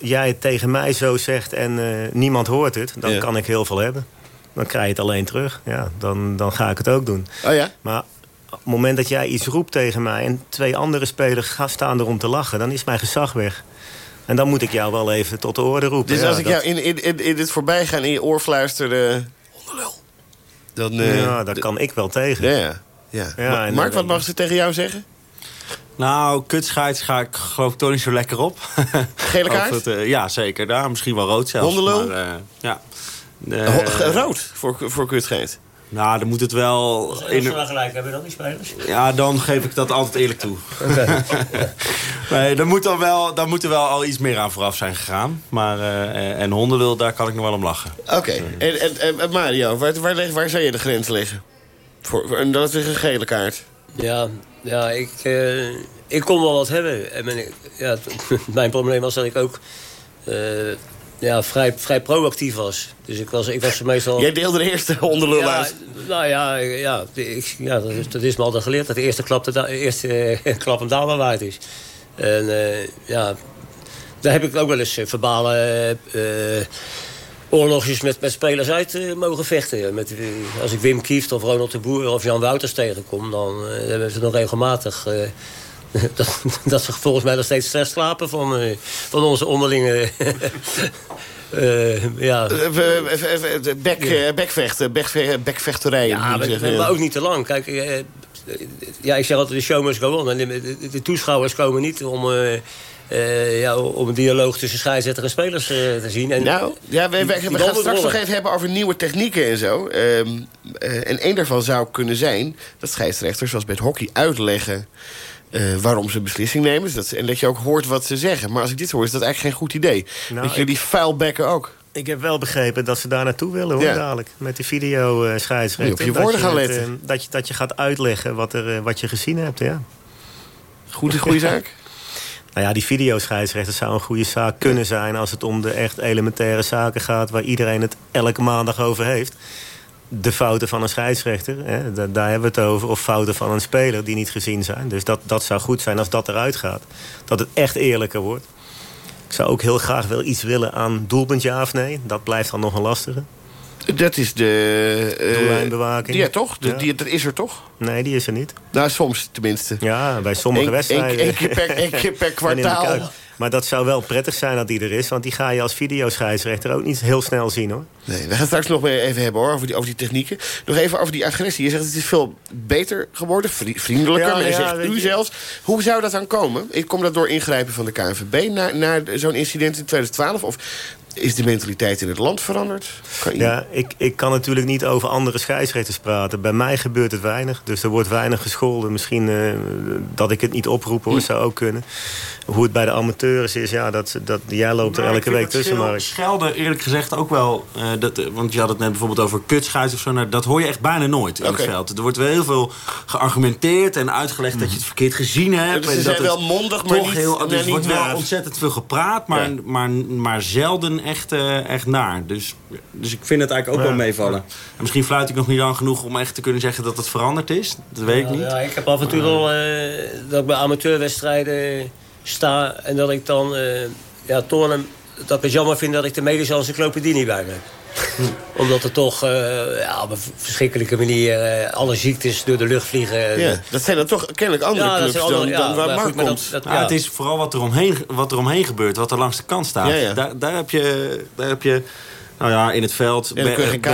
jij het tegen mij zo zegt en niemand hoort het... dan Ja. kan ik heel veel hebben. Dan krijg je het alleen terug. Ja, dan, dan ga ik het ook doen. Oh ja? Maar op het moment dat jij iets roept tegen mij... en twee andere spelers gaan staan erom te lachen... dan is mijn gezag weg. En dan moet ik jou wel even tot de orde roepen. Dus Ja, als ik dat- jou in, in, in, in het voorbijgaan in je oor fluister... eh, onderlul. Dan, eh, ja, daar d- kan ik wel tegen. Ja, ja. ja. Ma- Mark, wat mag ze tegen jou zeggen? Nou, kutscheids ga ik geloof ik toch niet zo lekker op. Gele (laughs) kaart? Het, eh, ja, zeker. Daar, misschien wel rood zelfs. Hondenlul? Maar, eh, ja. Eh, rood voor, voor kutscheid. Nou, dan moet het wel... Als In, gelijk hebben dan die spelers. ja, dan geef ik dat altijd eerlijk toe. (laughs) nee, dan moet, dan, wel, dan moet er wel al iets meer aan vooraf zijn gegaan. Maar, eh, en hondenlul, daar kan ik nog wel om lachen. Oké. En, en, en- en Mario, waar, waar, leg- waar zou je de grens leggen? Voor, en dat is een gele kaart. Ja, ja ik, eh, ik kon wel wat hebben. En mijn, ja, (laughs) mijn probleem was dat ik ook eh, ja, vrij, vrij proactief was. Dus ik was, ik was meestal... Jij deelde de eerste onderlul ja, uit. Nou ja, ja, ik, ja dat, is, dat is me altijd geleerd. Dat de eerste klap, de, da- eerste, eh, (laughs) klap daar wel waard is. En eh, ja, daar heb ik ook wel eens eh, verbale eh, eh, oorlogjes met, met spelers uit eh, mogen vechten. Met, eh, als ik Wim Kieft of Ronald de Boer of Jan Wouters tegenkom... dan eh, hebben ze nog regelmatig... eh, (laughs) dat, dat ze volgens mij nog steeds slecht slapen van, eh, van onze onderlinge... (laughs) eh, ja, Eh, eh, eh, eh, Bek, eh, bekvechten, bekve- bekvechterijen. ja, moet maar, maar ook niet te lang. Kijk, eh, ja, ik zeg altijd, de show must go on. En de, toeschouwers komen niet om, eh, eh, ja, om een dialoog tussen scheidsrechter en spelers eh, te zien. En Nou, ja, we, gaan banden straks nog even hebben over nieuwe technieken en zo. Ehm, eh, en één daarvan zou kunnen zijn dat scheidsrechters, zoals bij het hockey, uitleggen... eh, waarom ze beslissing nemen. Dus dat, en dat je ook hoort wat ze zeggen. Maar als ik dit hoor, is dat eigenlijk geen goed idee. Nou, dat jullie vuilbekken ook. Ik heb wel begrepen dat ze daar naartoe willen, hoor, Ja. dadelijk. Met die video eh scheidsrechter. Dat woorden gaan het, letten. eh, dat, je, dat je gaat uitleggen wat, er, wat je gezien hebt, ja. Goede, goede (laughs) zaak. Nou ja, die videoscheidsrechter zou een goede zaak kunnen zijn... als het om de echt elementaire zaken gaat... waar iedereen het elke maandag over heeft. De fouten van een scheidsrechter, hè, da- daar hebben we het over. Of fouten van een speler die niet gezien zijn. Dus dat, dat zou goed zijn als dat eruit gaat. Dat het echt eerlijker wordt. Ik zou ook heel graag wel iets willen aan doelpunt ja of nee. Dat blijft dan nog een lastige. Dat is de... eh, Doellijnbewaking. Ja, toch? De, Ja. Die, dat is er toch? Nee, die is er niet. Nou, soms tenminste. Ja, bij sommige Eén- wedstrijden. één keer per- (laughs) keer per kwartaal. Maar dat zou wel prettig zijn dat die er is. Want die ga je als videoscheidsrechter ook niet heel snel zien hoor. Nee, we gaan het straks nog weer even hebben hoor, over die, over die technieken. Nog even over die agressie. Je zegt het is veel beter geworden, vri- vriendelijker. Ja, maar je ja, zegt u je- zelfs. Hoe zou dat dan komen? Ik kom dat door ingrijpen van de KNVB naar, naar zo'n incident in 2012? Of is de mentaliteit in het land veranderd? Ja, ik, ik kan natuurlijk niet over andere scheidsrechters praten. Bij mij gebeurt het weinig, dus er wordt weinig gescholden. Misschien uh, dat ik het niet oproep, hoor, hm. zou ook kunnen. Hoe het bij de amateurs is, ja, dat, dat, jij loopt er elke week tussen, Mark. Schelden eerlijk gezegd ook wel, uh, dat, want je had het net bijvoorbeeld over kutschuis of zo. Nou, dat hoor je echt bijna nooit in het veld. Er wordt wel heel veel geargumenteerd en uitgelegd dat je het verkeerd gezien hebt. Dus ze zijn wel mondig, maar niet, heel, dus er wordt wel ontzettend veel gepraat, maar, maar, maar zelden echt, uh, echt naar. Dus, dus ik vind het eigenlijk ook wel meevallen. En misschien fluit ik nog niet lang genoeg om echt te kunnen zeggen dat het veranderd is. Dat weet ik niet. Ja, ik heb af en toe wel uh, dat ik bij amateurwedstrijden sta en dat ik dan uh, ja, tonen, dat ik het jammer vind dat ik de medische encyclopedie niet bij me heb. (laughs) Omdat er toch uh, ja, op een verschrikkelijke manier uh, alle ziektes door de lucht vliegen. Ja, dat zijn dan toch kennelijk andere ja, clubs dan, ja, dan waar Mark komt. Dat, het is vooral wat er, omheen, wat er omheen gebeurt, wat er langs de kant staat. Daar, daar, heb je, daar heb je nou ja, in het veld ben,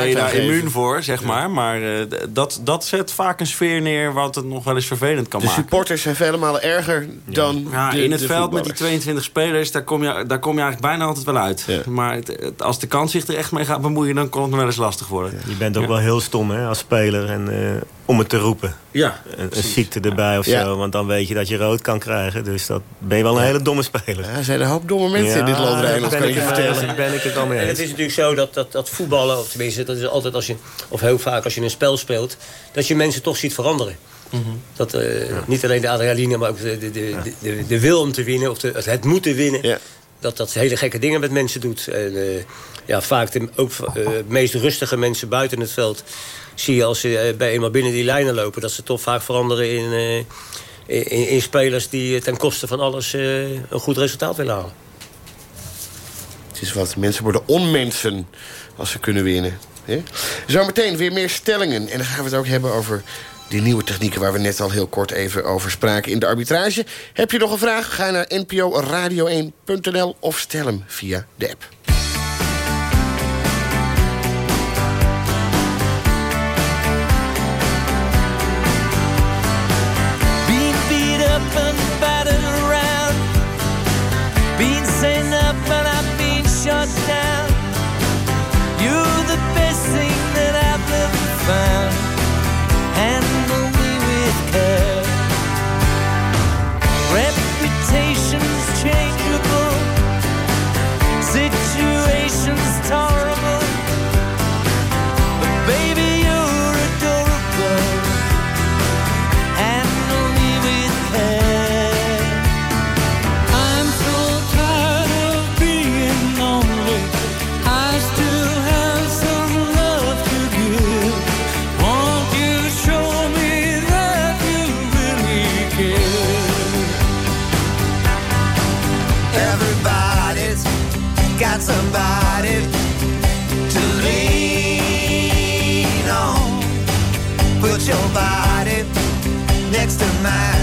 je, daar immuun voor, zeg maar. Maar uh, dat, dat zet vaak een sfeer neer wat het nog wel eens vervelend kan maken. De supporters zijn vele malen erger dan ja, In het veld met die 22 spelers, daar kom, je, daar kom je eigenlijk bijna altijd wel uit. Maar het, als de kans zich er echt mee gaat bemoeien... dan kan het nog wel eens lastig worden. Je bent ook wel heel stom hè, als speler. En, uh, om het te roepen. Ja, een, een ziekte erbij of zo. Want dan weet je dat je rood kan krijgen. Dus dat ben je wel een hele domme speler. Ja, er zijn een hoop domme mensen in dit land Rijnland, kan ik je vertellen. Daar ben ik het al mee eens. En het is natuurlijk zo dat, dat, dat voetballen, of tenminste, dat is altijd als je, of heel vaak als je een spel speelt, dat je mensen toch ziet veranderen. Mm -hmm. Dat uh, niet alleen de adrenaline, maar ook de, de, de, de, de wil om te winnen, of de, het moeten winnen. Ja. Dat dat hele gekke dingen met mensen doet. En, uh, ja, vaak de ook, uh, meest rustige mensen buiten het veld zie je als ze eh, bij eenmaal binnen die lijnen lopen... dat ze toch vaak veranderen in, uh, in, in, spelers die ten koste van alles uh, een goed resultaat willen halen. Is wat, mensen worden onmensen als ze kunnen winnen. Zometeen weer meer stellingen. En dan gaan we het ook hebben over die nieuwe technieken... waar we net al heel kort even over spraken in de arbitrage. Heb je nog een vraag? Ga naar nporadio1.nl of stel hem via de app. my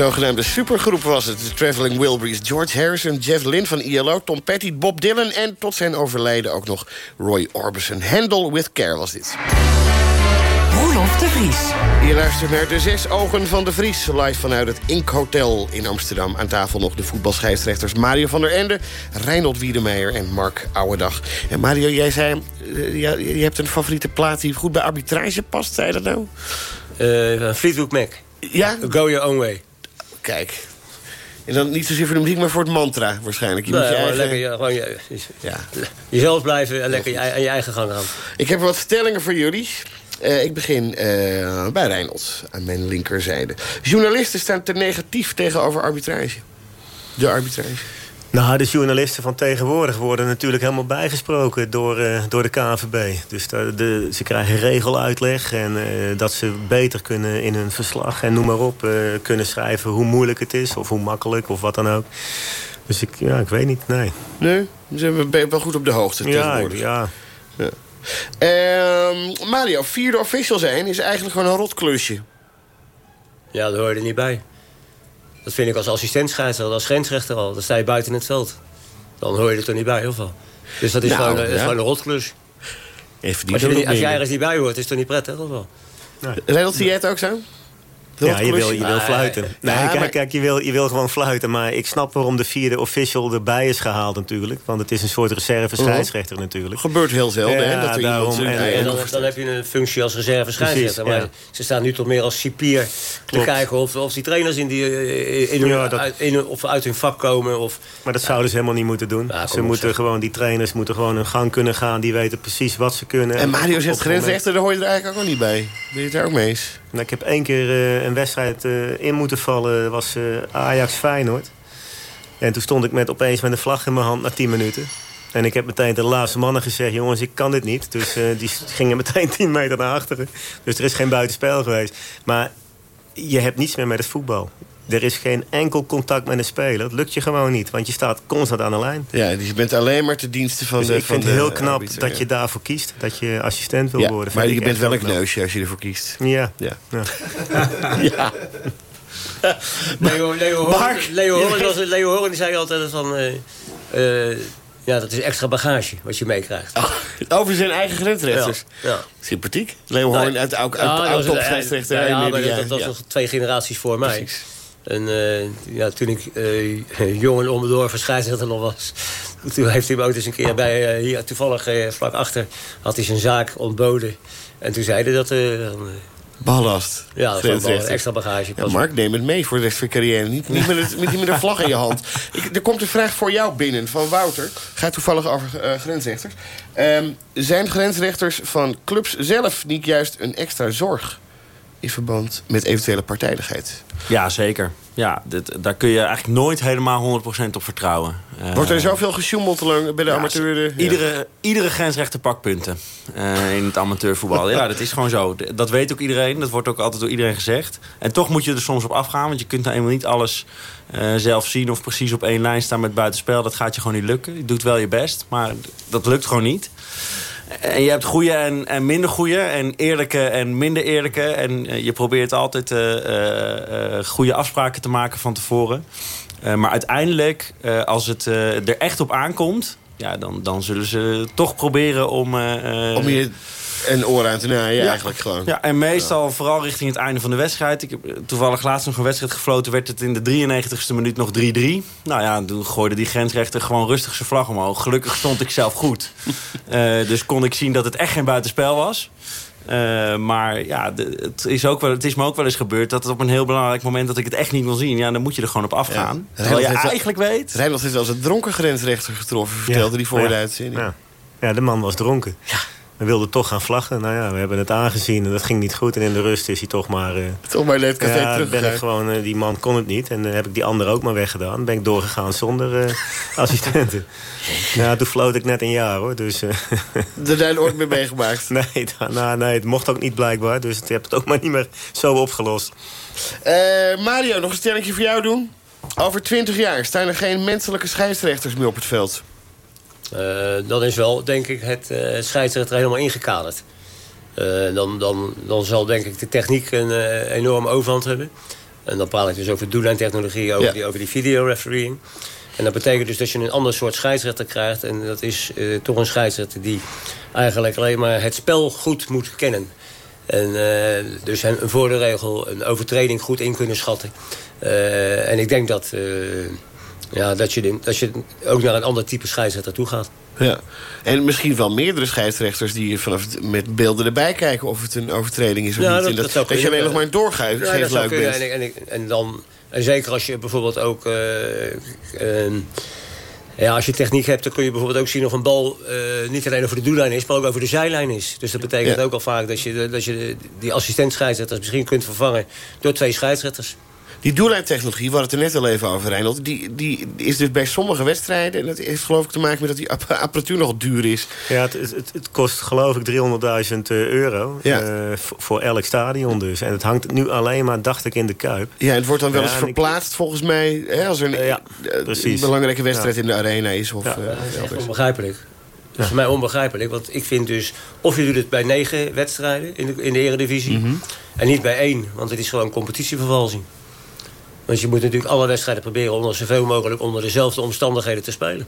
zogenaamde supergroep was het. De Traveling Wilburys. George Harrison, Jeff Lynne van ILO, Tom Petty, Bob Dylan... en tot zijn overlijden ook nog Roy Orbison. Handle with Care was dit. Roelof de Vries. Je luistert naar de zes ogen van de Vries. Live vanuit het Ink Hotel in Amsterdam. Aan tafel nog de voetbalscheidsrechters Mario van der Ende... Reinhold Wiedemeijer en Mark Ouwedag. En Mario, jij zei... Uh, ja, je hebt een favoriete plaat die goed bij arbitrage past. Zei dat nou? Uh, Fleetwood Mac. Ja? Go your own way. Kijk. En dan niet zozeer voor de muziek, maar voor het mantra waarschijnlijk. Je nee, moet je gewoon eigen... lekker je, gewoon je, Ja. jezelf blijven en lekker je, aan je eigen gang gaan. Ik heb wat stellingen voor jullie. Uh, ik begin uh, bij Reinhold, aan mijn linkerzijde. Journalisten staan te negatief tegenover arbitrage. De arbitrage. Nou, de journalisten van tegenwoordig worden natuurlijk helemaal bijgesproken door, uh, door de KNVB. Dus de, de, ze krijgen regeluitleg en uh, dat ze beter kunnen in hun verslag en noem maar op... Uh, kunnen schrijven hoe moeilijk het is of hoe makkelijk of wat dan ook. Dus ik, ja, ik weet niet, nee. Nee? Ze zijn wel goed op de hoogte ja, tegenwoordig. Ja, ja. Uh, Mario, vierde official zijn is eigenlijk gewoon een rotklusje. Ja, dat hoor je er niet bij. Dat vind ik als assistent scheidsrechter, als grensrechter al. Dan sta je buiten het veld. Dan hoor je er toch niet bij, heel veel. Dus dat is, Nou, gewoon, dat is ja. gewoon een rotklus. Even die Als, je er als jij ergens niet bij hoort, is het toch niet prettig, of wel? Zie jij het ook zo? Ja, je wil, je wil Nee. fluiten. Nee, Ja, kijk, maar- kijk je, wil, je wil gewoon fluiten. Maar ik snap waarom de vierde official erbij is gehaald natuurlijk. Want het is een soort reserve scheidsrechter natuurlijk. Gebeurt heel zelden, hè? Dat daarom. En- dan, dan heb je een functie als reserve scheidsrechter. Precies, Maar ja. ze staan nu toch meer als cipier te Klopt. kijken of, of die trainers in die, eh, in hun, Ja, dat- uit, in hun- of uit hun vak komen. Of, Maar dat zouden ze helemaal niet moeten doen. Ze moeten zeg. gewoon, die trainers moeten gewoon hun gang kunnen gaan. Die weten precies wat ze kunnen. En Mario zegt grensrechter, daar hoor je er eigenlijk ook nog niet bij. Ben je het daar ook mee eens? Nou, ik heb één keer eh, een wedstrijd eh, in moeten vallen. Dat was eh, Ajax-Feyenoord. En toen stond ik met, opeens met een vlag in mijn hand na 10 minuten. En ik heb meteen de laatste mannen gezegd... jongens, ik kan dit niet. Dus die gingen meteen (laughs) 10 meter naar achteren. Dus er is geen buitenspel geweest. Maar je hebt niets meer met het voetbal. Er is geen enkel contact met een speler. Dat lukt je gewoon niet. Want je staat constant aan de lijn. Ja, dus je bent alleen maar te diensten van Dus de ik vind het heel knap arbiter, dat ja. je daarvoor kiest. Dat je assistent wil Ja, worden. maar je ik bent wel een kneusje als je ervoor kiest. Ja. Ja. ja. (laughs) ja. Leo, Leo? Horen, Leo, Horen, was- Leo Horen die zei altijd van... eh, eh, ja, dat is extra bagage wat je meekrijgt. Over zijn eigen grensrechters. Ja, ja. Sympathiek. Leo Hoorn uit, uit, uit, Ja, maar dat, dat was Ja. nog twee generaties voor mij. Precies. En eh, ja, toen ik eh, (laughs) jong en onbedorven scheidsrechter nog was... toen heeft hij me ook eens een keer bij... eh, hier toevallig vlak achter had hij zijn zaak ontboden. En toen zeiden dat... Ballast. ja, dat is een extra bagage. Ja, Mark, neem het mee voor de rest van je carrière. Niet, niet, met, het, niet met een vlag in je hand. Ik, er komt een vraag voor jou binnen van Wouter. Gaat toevallig over eh, grensrechters. Ehm, zijn grensrechters van clubs zelf niet juist een extra zorg... in verband met eventuele partijdigheid? Ja, zeker. Ja, dit, daar kun je eigenlijk nooit helemaal 100% op vertrouwen. Eh, Wordt er zoveel gesjoemeld bij de ja. Iedere, iedere grensrechter pakt punten eh, in het amateurvoetbal. Ja, dat is gewoon zo. Dat weet ook iedereen. Dat wordt ook altijd door iedereen gezegd. En toch moet je er soms op afgaan. Want je kunt nou eenmaal niet alles eh, zelf zien... of precies op één lijn staan met buitenspel. Dat gaat je gewoon niet lukken. Je doet wel je best, maar dat lukt gewoon niet. En je hebt goede en, en minder goede. En eerlijke en minder eerlijke. En eh, je probeert altijd eh, goede afspraken te maken van tevoren. Maar uiteindelijk, als het er echt op aankomt... Ja, dan, dan zullen ze toch proberen om... Om je een oor aan te naaien, Ja. eigenlijk gewoon. ja, en meestal vooral richting het einde van de wedstrijd. Ik heb toevallig laatst nog een wedstrijd gefloten. Werd het in de 93ste minuut nog 3-3. Nou ja, toen gooide die grensrechter gewoon rustig zijn vlag omhoog. Gelukkig stond ik zelf goed. (laughs) Eh, dus kon ik zien dat het echt geen buitenspel was. Eh, maar ja, de- het is, ook wel, het is me ook wel eens gebeurd... dat het op een heel belangrijk moment dat ik het echt niet wil zien... ja, dan moet je er gewoon op afgaan. Ja. Terwijl je wel- eigenlijk weet... Reinhold heeft wel eens een dronken grensrechter getroffen... vertelde hij voor Ja. de uitzending. Ja. ja, de man was dronken. We wilden toch gaan vlaggen. Nou ja, we hebben het aangezien en dat ging niet goed. En in de rust is hij toch maar... eh, Toch maar het café ja, ben ik gewoon, eh, die man kon het niet. En dan heb ik die ander ook maar weggedaan. Ben ik doorgegaan zonder eh, (laughs) assistenten. Ja, toen floot ik net een jaar hoor. Dus, eh, (laughs) Er zijn ooit meer meegemaakt. (laughs) nee, nou, nee, het mocht ook niet blijkbaar. Dus ik heb het ook maar niet meer zo opgelost. Eh, Mario, nog een stellingje voor jou doen. Over 20 jaar staan er geen menselijke scheidsrechters meer op het veld. Eh, dan is wel, denk ik, het eh scheidsrechter helemaal ingekaderd. Eh, dan, dan, dan zal, denk ik, de techniek een enorme overhand hebben. En dan praat ik dus over doellijntechnologie, over, Ja. die, over die videorefereeing. En dat betekent dus dat je een ander soort scheidsrechter krijgt. En dat is toch een scheidsrechter die eigenlijk alleen maar het spel goed moet kennen. En dus een, voor de regel, een overtreding goed in kunnen schatten. En ik denk dat, ja, dat, je, dat je ook naar een ander type scheidsrechter toe gaat. Ja. En misschien wel meerdere scheidsrechters die vanaf het- met beelden erbij kijken of het een overtreding is of Ja, niet. dat- En dat dat je alleen nog maar een doorgeef Ja, dat bent. En, en, en, dan, en zeker als je bijvoorbeeld ook... eh, ehm, ja, als je techniek hebt, dan kun je bijvoorbeeld ook zien of een bal eh, niet alleen over de doellijn is, maar ook over de zijlijn is. Dus dat betekent Ja. ook al vaak dat je, dat je die assistent scheidsrechters misschien kunt vervangen door twee scheidsrechters. Die doellijntechnologie, we hadden het er net al even over, Reinhold... Die, die is dus bij sommige wedstrijden... en dat heeft geloof ik te maken met dat die app- (laughs) apparatuur nogal duur is. Ja, het, het, het kost geloof ik 300.000 euro Ja. eh, voor, elk stadion dus. En het hangt nu alleen maar, dacht ik, in de Kuip. Ja, en het wordt dan wel Ja, eens ik- verplaatst volgens mij... Hè, als er een, Eh, ja, eh, precies. een belangrijke wedstrijd Ja. in de arena is. Of, Ja. eh, Dat is onbegrijpelijk. Dat is voor mij onbegrijpelijk. Want ik vind dus... Of je doet het bij negen wedstrijden in de, in de eredivisie. Mhm. En niet bij één. Want het is gewoon competitievervalsing. Want je moet natuurlijk alle wedstrijden proberen... onder zoveel mogelijk onder dezelfde omstandigheden te spelen.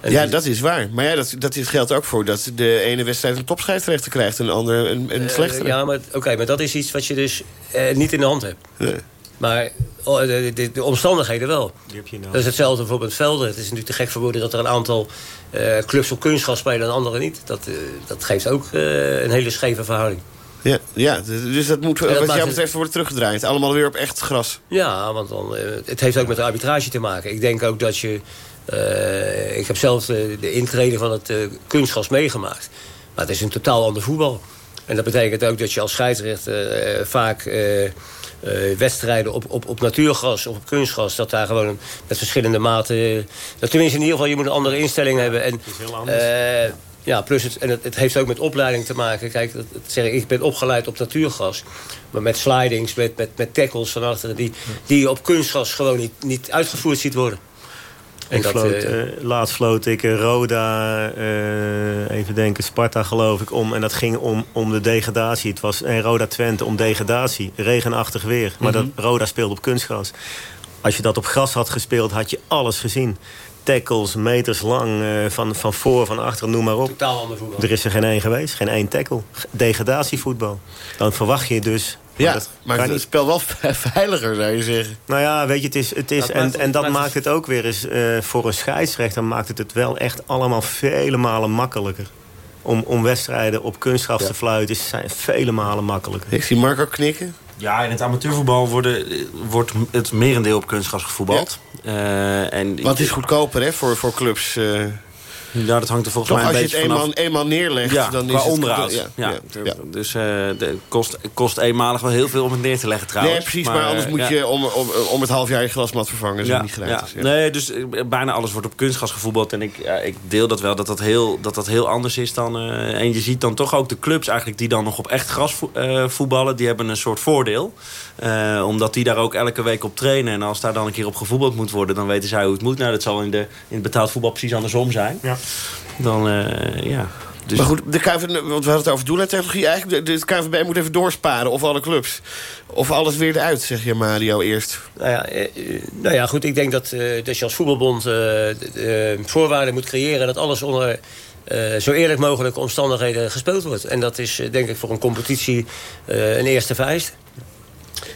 En ja, dus- dat is waar. Maar ja, dat, dat geldt ook voor dat de ene wedstrijd een topscheidsrechter krijgt... en de andere een, een eh, slechtere. ja, maar, oké, maar dat is iets wat je dus eh, niet in de hand hebt. Nee. Maar oh, de, de, de omstandigheden wel. Die heb je nou. Dat is hetzelfde bijvoorbeeld velden. Het is natuurlijk te gek voor woorden dat er een aantal eh, clubs op kunstgras spelen en andere niet. Dat, dat geeft ook eh, een hele scheve verhouding. Ja, ja, dus dat moet dat wat jou het- betreft worden teruggedraaid. Allemaal weer op echt gras. Ja, want dan, eh, het heeft ook met de arbitrage te maken. Ik denk ook dat je... eh, ik heb zelf de, de intrede van het eh, kunstgras meegemaakt. Maar het is een totaal ander voetbal. En dat betekent ook dat je als scheidsrechter vaak... eh, eh, wedstrijden op, op, op natuurgras of op kunstgras... dat daar gewoon met verschillende maten... dat tenminste in ieder geval, je moet een andere instelling hebben. En, is heel anders. Ja, plus het, en het, het heeft ook met opleiding te maken. Kijk, dat, dat zeg ik, ik ben opgeleid op natuurgras. Maar met slidings, met, met, met tackles van achteren... die, die je op kunstgras gewoon niet, niet uitgevoerd ziet worden. En Ik dat, floot, eh, eh, laatst floot ik eh, Roda, even denken, Sparta geloof ik, om. En dat ging om, om de degradatie. Het was en Roda Twente om degradatie. Regenachtig weer. Maar dat Roda speelde op kunstgras. Als je dat op gras had gespeeld, had je alles gezien. Tackles, meters lang, eh, van, van voor, van achter, noem maar op. totaal ander voetbal. Er is er geen één geweest, geen één tackle. Degradatievoetbal. Dan verwacht je dus... Ja, dat maar kan het niet. spel wel (laughs) veiliger, zou je zeggen. Nou ja, weet je, het is, het is, Dat en, en dat maakt maakt het ook weer eens eh, voor een scheidsrechter maakt het het wel echt allemaal vele malen makkelijker. Om, om wedstrijden op kunstgras te fluiten zijn vele malen makkelijker. Ik zie Marco knikken. Ja, in het amateurvoetbal worden, wordt het merendeel op kunstgras gevoetbald. Eh, en het is goedkoper hè, voor, voor clubs. eh. Ja, dat hangt er volgens Toch, mij een als je het beetje eenmaal, vanaf. eenmaal neerlegt, Ja, dan is qua het... onderhoud. Ja, Ja, ja, ja. Dus eh, het kost, kost eenmalig wel heel veel om het neer te leggen trouwens. Nee, precies, maar, anders eh, moet ja. je om, om, om het half jaar je glasmat vervangen. Ook niet gratis. ja. Nee, dus eh, bijna alles wordt op kunstgras gevoetbald. En ik, ja, ik deel dat wel, dat dat heel, dat dat heel anders is dan... eh, en je ziet dan toch ook de clubs eigenlijk die dan nog op echt gras vo- eh, voetballen... die hebben een soort voordeel. Eh, omdat die daar ook elke week op trainen. En als daar dan een keer op gevoetbald moet worden... dan weten zij hoe het moet. Nou, dat zal in, de, in het betaald voetbal precies andersom zijn. Ja. Dan, eh, ja... Dus Maar goed, de KVB, want we hadden het over doellijntechnologie. Eigenlijk, de, de KVB moet even doorsparen, of alle clubs. Of alles weer eruit, zeg je Mario eerst. Nou ja, eh, nou ja, goed, ik denk dat, eh, dat je als voetbalbond eh, de- de voorwaarden moet creëren... dat alles onder eh, zo eerlijk mogelijke omstandigheden gespeeld wordt. En dat is denk ik voor een competitie eh, een eerste vereiste.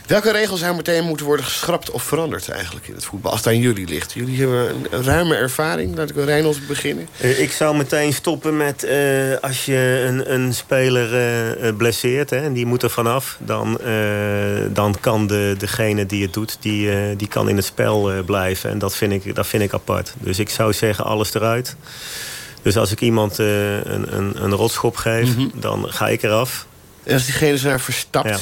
Welke regels zou meteen moeten worden geschrapt of veranderd eigenlijk in het voetbal? Als het aan jullie ligt. Jullie hebben een ruime ervaring. Laat ik bij Reynolds beginnen. Eh, Ik zou meteen stoppen met eh, als je een, een speler eh, blesseert hè, en die moet er vanaf, dan, dan kan de, degene die het doet, die, die kan in het spel blijven. En dat vind, ik, dat vind ik apart. Dus ik zou zeggen alles eruit. Dus als ik iemand een, een, een rotschop geef, dan ga ik eraf. En als diegene daar verstapt. Ja.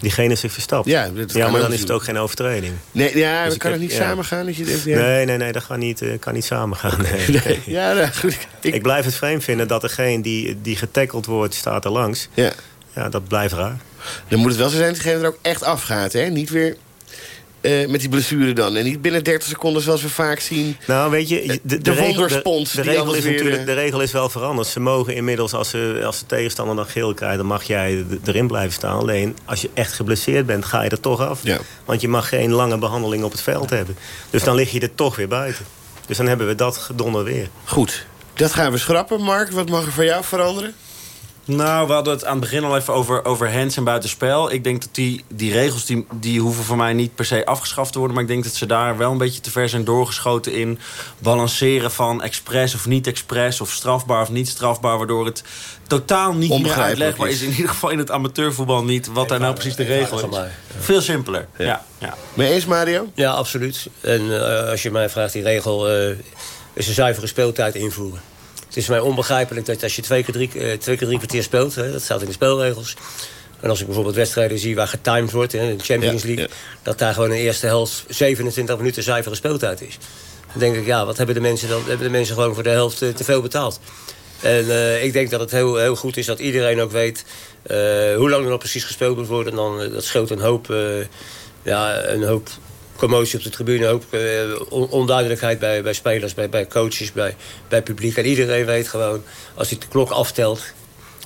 Diegene zich verstapt. Ja, dat kan ja ook maar dan is het ook geen overtreding. Nee, ja, Dus dan kan het niet ja. samen gaan. Dat je denkt, ja. Nee, nee, nee, dat gaat niet, eh, kan niet samengaan. Nee. (laughs) Nee, (laughs) Ja, nou, goed. Ik, Ik blijf het vreemd vinden dat degene die, die getackeld wordt, staat er langs. ja. Ja, dat blijft raar. Dan moet het wel zo zijn dat diegene er ook echt afgaat. Hè? Niet weer Eh, met die blessure dan. En niet binnen 30 seconden zoals we vaak zien. Nou, weet je, de, de, de regel, de, de regel is natuurlijk, de regel is wel veranderd. Ze mogen inmiddels, als, ze, als de tegenstander dan geel krijgt... dan mag jij erin blijven staan. Alleen, als je echt geblesseerd bent, ga je er toch af. Ja. Want je mag geen lange behandeling op het veld hebben. Dus dan lig je er toch weer buiten. Dus dan hebben we dat gedonder weer. Goed, dat gaan we schrappen. Mark, wat mag er voor jou veranderen? Nou, we hadden het aan het begin al even over, over hands en buitenspel. Ik denk dat die, die regels die, die hoeven voor mij niet per se afgeschaft te worden. Maar ik denk dat ze daar wel een beetje te ver zijn doorgeschoten in balanceren van expres of niet expres. Of strafbaar of niet strafbaar. Waardoor het totaal niet meer uitlegbaar is. is. In ieder geval in het amateurvoetbal niet wat daar nou precies de regel is. Veel simpeler. Ja. Ja, ja. Mee eens, Mario? Ja, absoluut. En uh, als je mij vraagt, die regel uh, is een zuivere speeltijd invoeren. Het is mij onbegrijpelijk dat als je twee keer drie, uh, twee keer drie kwartier speelt... Hè, dat staat in de spelregels... En als ik bijvoorbeeld wedstrijden zie waar getimed wordt in de Champions League... Ja, ja. dat daar gewoon in de eerste helft 27 minuten zuivere speeltijd is. Dan denk ik, ja, wat hebben de mensen dan? Hebben de mensen gewoon voor de helft uh, te veel betaald? En uh, ik denk dat het heel, heel goed is dat iedereen ook weet... Uh, hoe lang er nog precies gespeeld moet worden. En dan, dat scheelt een hoop, ja, een hoop commotie op de tribune, ook uh, onduidelijkheid bij, bij spelers, bij, bij coaches, bij, bij publiek. En iedereen weet gewoon, als hij de klok aftelt,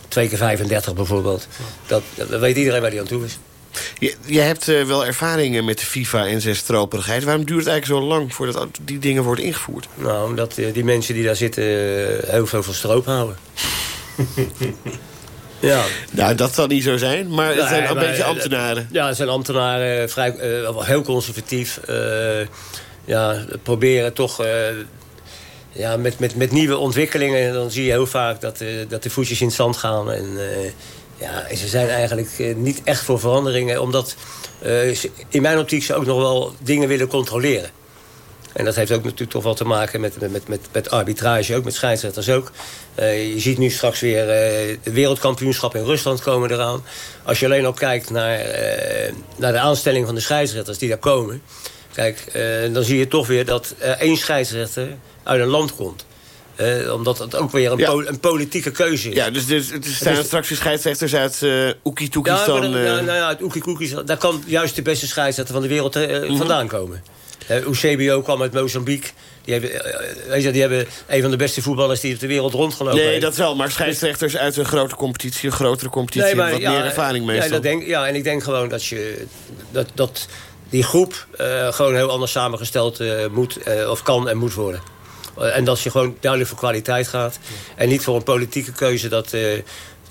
twee keer 35 bijvoorbeeld, dat, dat weet iedereen waar hij aan toe is. Je, je hebt uh, wel ervaringen met de FIFA en zijn stroperigheid. Waarom duurt het eigenlijk zo lang voordat die dingen worden ingevoerd? Nou, omdat uh, die mensen die daar zitten heel veel van stroop houden. (laughs) Ja. Nou, dat zal niet zo zijn, maar het zijn een beetje ambtenaren. Ja, het zijn ambtenaren, vrij, uh, heel conservatief. Uh, ja, proberen toch... Uh, ja, met, met, met nieuwe ontwikkelingen dan zie je heel vaak dat, dat de voetjes in het zand gaan. En, ja, ze zijn eigenlijk niet echt voor veranderingen. Omdat in mijn optiek ze ook nog wel dingen willen controleren. En dat heeft ook natuurlijk toch wel te maken met, met, met, met arbitrage, ook met scheidsrechters ook. Uh, je ziet nu straks weer uh, de wereldkampioenschap in Rusland komen eraan. Als je alleen al kijkt naar, uh, naar de aanstelling van de scheidsrechters die daar komen... Kijk, dan zie je toch weer dat één scheidsrechter uit een land komt. Uh, omdat het ook weer een, ja. po een, politieke keuze is. Ja, dus, dus er staan dus, straks weer scheidsrechters uit uh, Oekitoekistan. Ja, ja, nou ja, uit Oekitoekistan. Daar kan juist de beste scheidsrechter van de wereld uh, mm -hmm. vandaan komen. Uh, Eusebio kwam uit Mozambique. Die hebben, uh, die hebben een van de beste voetballers die op de wereld rondgelopen Nee, heeft. dat wel. Maar scheidsrechters uit een grote competitie, een grotere competitie... Nee, maar, wat ja, meer ervaring meestal. Ja, dat denk, ja, en ik denk gewoon dat, je, dat, dat die groep uh, gewoon heel anders samengesteld moet, of kan en moet worden. en dat je gewoon duidelijk voor kwaliteit gaat. En niet voor een politieke keuze dat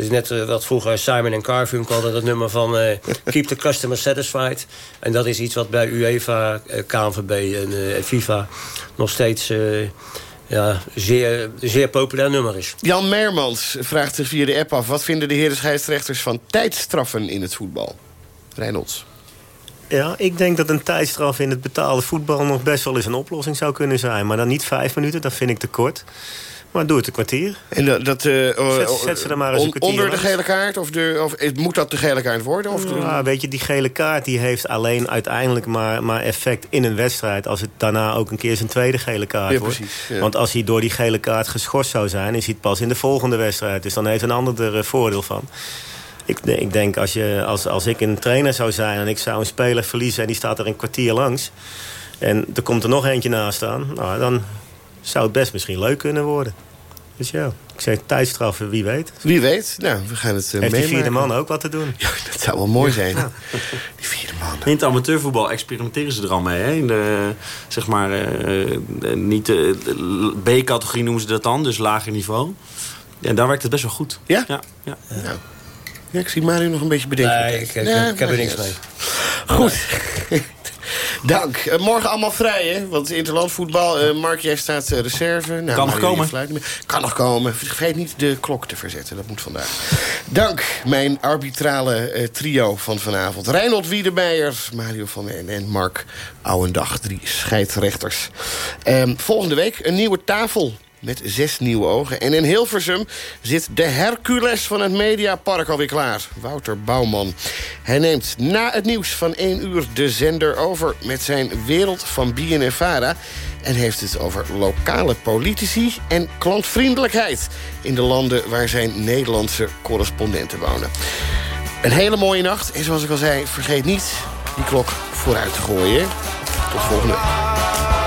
het is net uh, wat vroeger Simon en Garfunkel hadden, dat nummer van uh, Keep the Customer Satisfied. En dat is iets wat bij UEFA, uh, KNVB en, en, FIFA nog steeds ja, zeer, zeer populair nummer is. Jan Mermans vraagt zich via de app af... wat vinden de heren scheidsrechters van tijdstraffen in het voetbal? Reynolds. Ja, ik denk dat een tijdstraf in het betaalde voetbal... nog best wel eens een oplossing zou kunnen zijn. Maar dan niet vijf minuten, dat vind ik te kort. Maar doe het een kwartier. En dat, dat uh, zet, zet, ze er maar eens een kwartier Onder de gele kaart? Of, de, of moet dat de gele kaart worden? Of ja, weet je, die gele kaart die heeft alleen uiteindelijk maar, maar effect in een wedstrijd... als het daarna ook een keer zijn tweede gele kaart ja, wordt. Precies, ja. Want als hij door die gele kaart geschorst zou zijn... is hij het pas in de volgende wedstrijd. Dus dan heeft een ander er voordeel van. Ik, ik denk, als, je, als, als ik een trainer zou zijn... en ik zou een speler verliezen en die staat er een kwartier langs... en er komt er nog eentje naast staan... Nou, dan zou het best misschien leuk kunnen worden. Dus ja, ik zeg tijdstraffen, wie weet. Wie weet. Nou, we gaan het uh, Heeft meemaken. die vierde man ook wat te doen? Ja, dat zou wel mooi zijn. Ja. Die vierde man. In het amateurvoetbal experimenteren ze er al mee. Hè? In de, zeg maar, uh, niet de, B-categorie noemen ze dat dan, dus lager niveau. En daar werkt het best wel goed. Ja? Ja. ja. ja. ja ik zie Mario nog een beetje bedenken. Nee, ik, ik, nee, ik heb er niks mee. Goed. (laughs) Dank. Uh, morgen allemaal vrij, hè? Want interlandvoetbal. Uh, Mark, jij staat uh, reserve. Nou, kan nog komen. Kan nog komen. Vergeet niet de klok te verzetten. Dat moet vandaag. Dank, mijn arbitrale trio van vanavond. Reinhold Wiedemeijer, Mario van den en Mark Ouwendag. Drie scheidsrechters. Ehm, volgende week een nieuwe tafel met zes nieuwe ogen. En in Hilversum zit de Hercules van het Mediapark alweer klaar. Wouter Bouwman. Hij neemt na het nieuws van één uur de zender over... met zijn Wereld van BNNVARA... en heeft het over lokale politici en klantvriendelijkheid... in de landen waar zijn Nederlandse correspondenten wonen. Een hele mooie nacht. En zoals ik al zei, vergeet niet die klok vooruit te gooien. Tot volgende week.